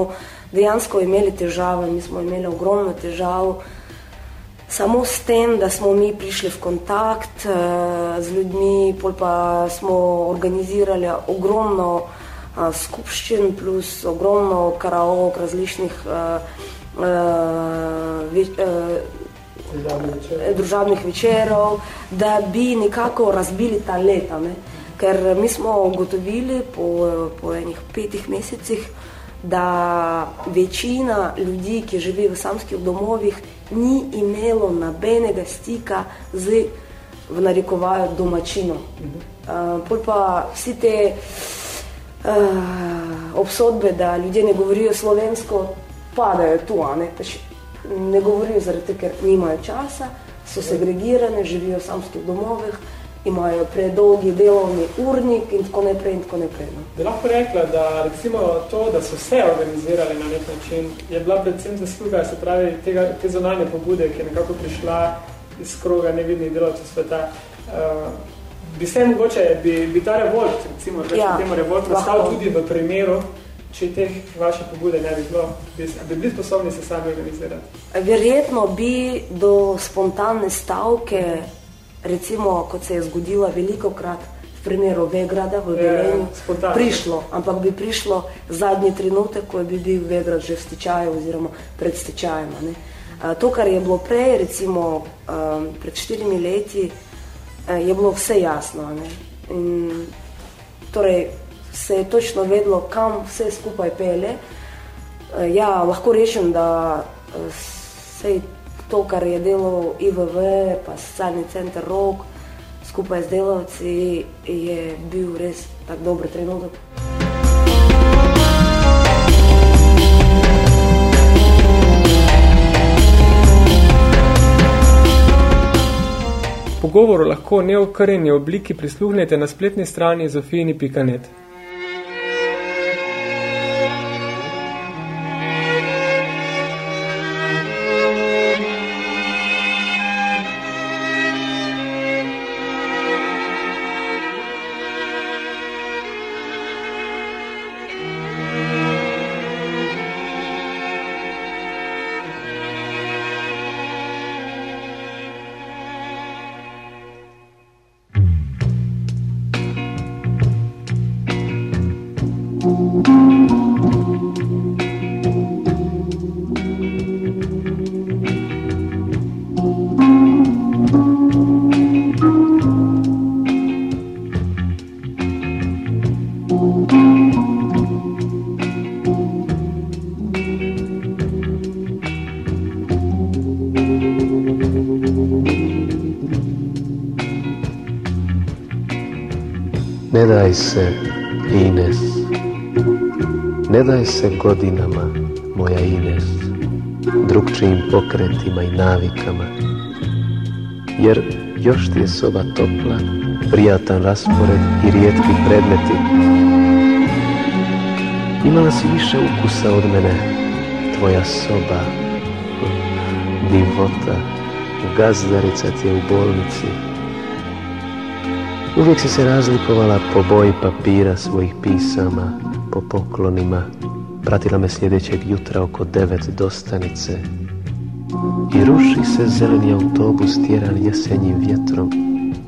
dejansko imeli težave, mi smo imeli ogromno težav, samo s tem, da smo mi prišli v kontakt uh, z ljudmi, pol pa smo organizirali ogromno uh, skupščin plus ogromno karaok različnih uh, uh, ve, uh, družabnih večerov, da bi nekako razbili ta leta. Ne? Ker mi smo ugotovili po, po enih petih mesecih, da večina ljudi, ki živi v samskih domovih, ni imelo nobenega stika z v narekovaju domačino. Uh, pol pa vsi te uh, obsodbe, da ljudje ne govorijo slovensko, padajo tu, a ne? Pač ne govorijo zaradi tega, ker nimajo časa, so segregirane, živijo v samskih domovih, imajo predolgi delovni urnik in tako naprej in tako naprej. No. Bi lahko rekla, da recimo to, da so vse organizirali na nek način, je bila predvsem zasluga, se pravi, tega, te zonalne pobude, ki je nekako prišla iz kroga nevidnih delavcev sveta. Uh, bi se mogoče, bi, bi ta revolt, recimo, ja, temu revolt, nastal tudi v primeru, če te vaše pobude ne bi bilo, bi, bi bili sposobni se sami organizirati? Verjetno bi do spontane stavke, recimo kot se je zgodila veliko krat v primeru Vegrada v Ja, Velenju, spontano. prišlo, ampak bi prišlo zadnji trenutek, ko bi bil Vegrad že v stečaju oziroma pred stečajem. Ne? To, kar je bilo prej, recimo pred štirimi leti, eh, je bilo vse jasno. Ne? In, torej, se je točno vedlo, kam vse skupaj pele. Eh, Ja, lahko rečem, da eh, sej to, kar je delal IVV, pa socialni center ROK, skupaj z delavci, je bil res tak dober trenutek. Pogovoru lahko v neokrnjeni obliki prisluhnete na spletni strani zofijini.net. daj se, Ines. Ne daj se godinama, moja Ines, drugčijim pokretima i navikama. Jer još ti je soba topla, prijatan raspored i rijetki predmeti. Imala si više ukusa od mene, tvoja soba, divota, gazdarica ti je u bolnici. Uvijek si se razlikovala po boji papira svojih pisama, po poklonima. Pratila me sljedećeg jutra oko devet do stanice. I ruši se zeleni autobus tjeran jesenjim vjetrom,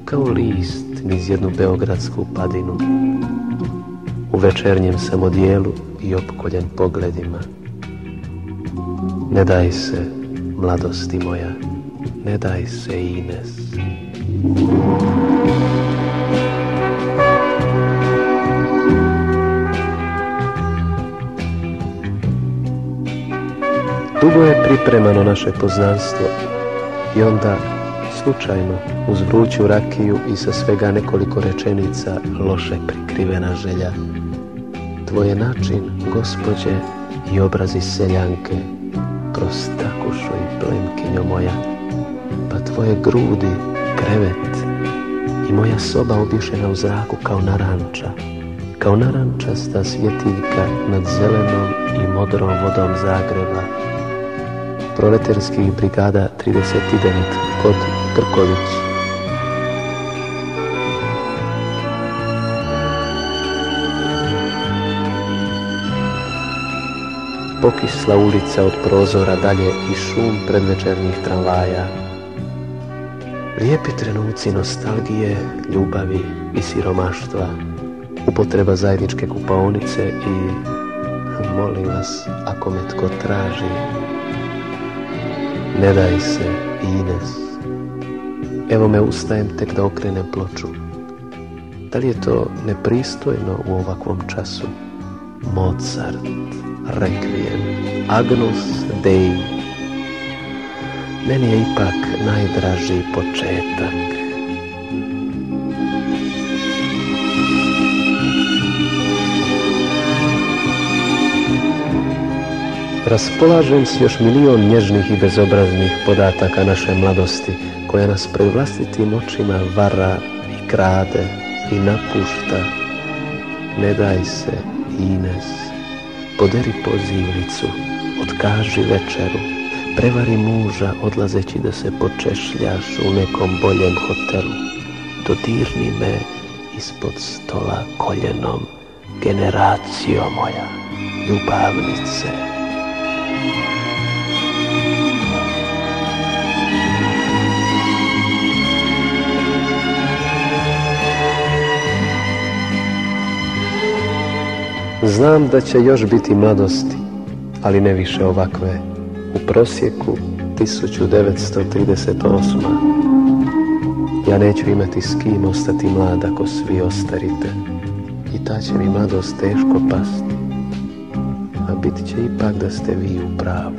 kao list niz jednu beogradsku padinu. U večernjem sam odijelu i opkoljen pogledima. Ne daj se, mladosti moja, ne daj se, Ines. Dugo je pripremano naše poznanstvo i onda, slučajno, uz vruću rakiju i sa svega nekoliko rečenica loše prikrivena želja. Tvoje način, gospođe, i obrazi seljanke, prostakušo i plemkinjo moja, pa tvoje grudi, krevet i moja soba obješena u zraku kao naranča, kao narančasta svjetiljka nad zelenom i modrom vodom Zagreba, proleterskih brigada 39 kod Krković. Pokisla ulica od prozora dalje i šum predvečernjih tramvaja. Lijepi trenuci nostalgije, ljubavi i siromaštva, upotreba zajedničke kupaonice i, molim vas, ako me tko traži, ne daj se, Ines. Evo me ustajem tek da okrenem ploču. Da li je to nepristojno u ovakvom času? Mozart, Requiem, Agnus Dei. Meni je ipak najdraži početak. Raspolažem s još milion nježnih i bezobraznih podataka naše mladosti, koja nas pred vlastitim očima vara i krade i napušta. Ne daj se, Ines, poderi pozivnicu, otkaži večeru, prevari muža odlazeći da se počešljaš u nekom boljem hotelu. Dodirni me ispod stola koljenom, generacijo moja. ljubavnice. Znam da će još biti mladosti, ali ne više ovakve. U prosjeku 1938. Ja neću imati s kim ostati mlad ako svi ostarite. I ta će mi mladost teško pasti. Bit će ipak da ste vi u pravu.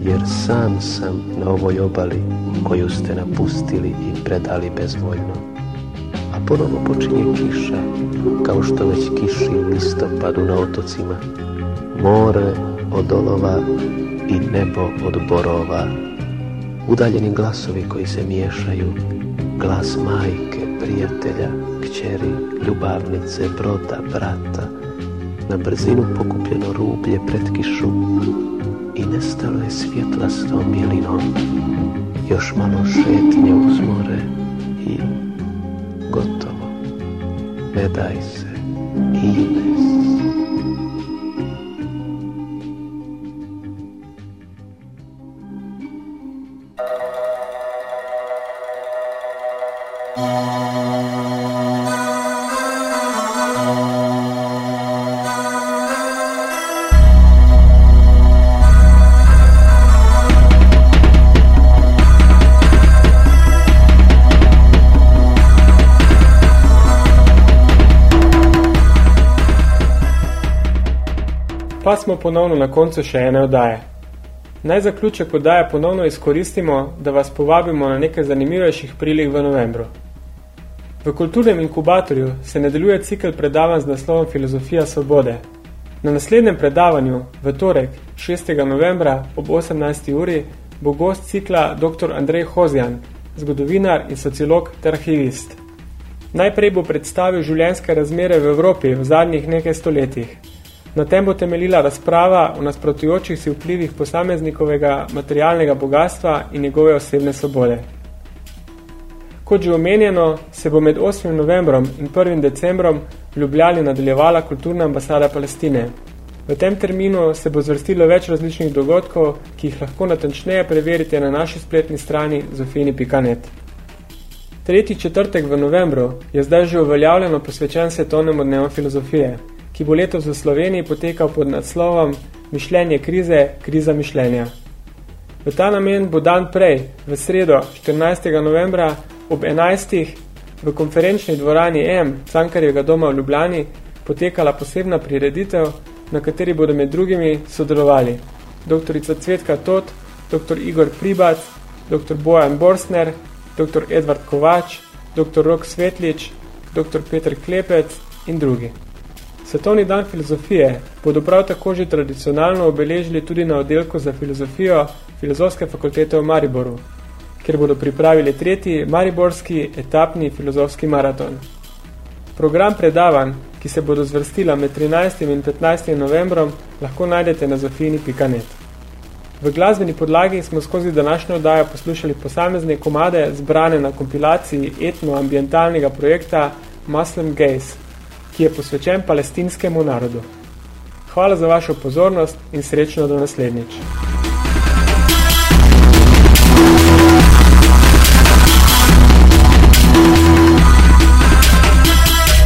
Jer sam sam na ovoj obali koju ste napustili i predali bezvoljno. A ponovno počinje kiša, kao što već kiši u listopadu na otocima. More od olova i nebo od borova. Udaljeni glasovi koji se miješaju, glas majke, prijatelja, kćeri, ljubavnice, broda, brata, na brzinu pokupljeno rublje pred kišu i nestalo je svjetlastom bijelinom. Još malo šetnje uz more i gotovo. Ne daj se, Ines. Smo ponovno na koncu še ene oddaje. Naj zaključek oddaje ponovno izkoristimo, da vas povabimo na nekaj zanimivejših prilik v novembru. V kulturnem inkubatorju se nadaljuje cikl predavanj z naslovom Filozofija svobode. Na naslednjem predavanju, v torek, 6. novembra ob 18. uri, bo gost cikla dr. Andrej Hozjan, zgodovinar in sociolog ter arhivist. Najprej bo predstavil življenjske razmere v Evropi v zadnjih nekaj stoletjih. Na tem bo temeljila razprava o nasprotujočih si vplivih posameznikovega materialnega bogatstva in njegove osebne svobode. Kot že omenjeno, se bo med 8. novembrom in 1. decembrom v Ljubljani nadaljevala kulturna ambasada Palestine. V tem terminu se bo zvrstilo več različnih dogodkov, ki jih lahko natančneje preverite na naši spletni strani zofini.net. Tretji četrtek v novembru je zdaj že uveljavljeno posvečen svetovnemu dnevu filozofije, ki bo letos v Sloveniji potekal pod naslovom Mišljenje krize, kriza mišljenja. V ta namen bo dan prej, v sredo 14. novembra ob 11. v konferenčni dvorani M Cankarjevega doma v Ljubljani potekala posebna prireditev, na kateri bodo med drugimi sodelovali dr. Cvetka Tot, dr. Igor Pribac, dr. Bojan Borsner, dr. Edvard Kovač, dr. Rok Svetlič, dr. Peter Klepec in drugi. Svetovni dan filozofije bodo prav tako že tradicionalno obeležili tudi na oddelku za filozofijo Filozofske fakultete v Mariboru, kjer bodo pripravili tretji Mariborski etapni filozofski maraton. Program predavanj, ki se bodo zvrstila med 13. in 15. novembrom, lahko najdete na zofini.net. V glasbeni podlagi smo skozi današnjo oddajo poslušali posamezne komade zbrane na kompilaciji etnoambientalnega projekta Muslim Gaze, ki je posvečen palestinskemu narodu. Hvala za vašo pozornost in srečno do naslednjič.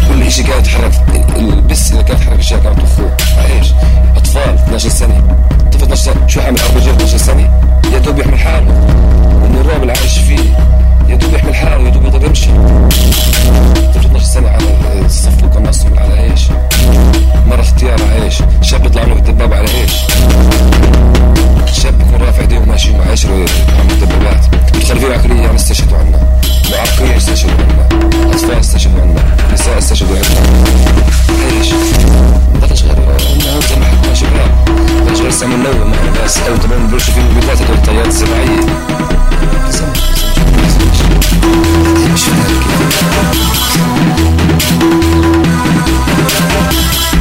كل شيء قاعد يتحرك البس اللي قاعد يتحرك الشارع قاعد تخوه ايش؟ اطفال 12 سنه طفل 12 سنه شو عامل ابو جهل 12 سنه يا دوب يحمل حاله ومن الرعب اللي عايش فيه يحمل حاله يا دوب يقدر يمشي. طفل 12 سنه على الصف وكم أصلا على إيش؟ مرة اختيار على إيش؟ شاب يطلع له الدبابه على إيش؟ شاب بيكون رافع ايديه وماشي مع عشرة عم الدبابات متخلفين عقلية يعني استشهدوا عنا معقية استشهدوا عنا أطفال استشهدوا عنا نساء استشهدوا عنا إيش؟ ما بطلش غير انه زي ما حكوا شباب بطلش غير سامي النووي معه بس أو طبعا بلشوا في المبيدات هدول الطيارات الزراعية. Thank you.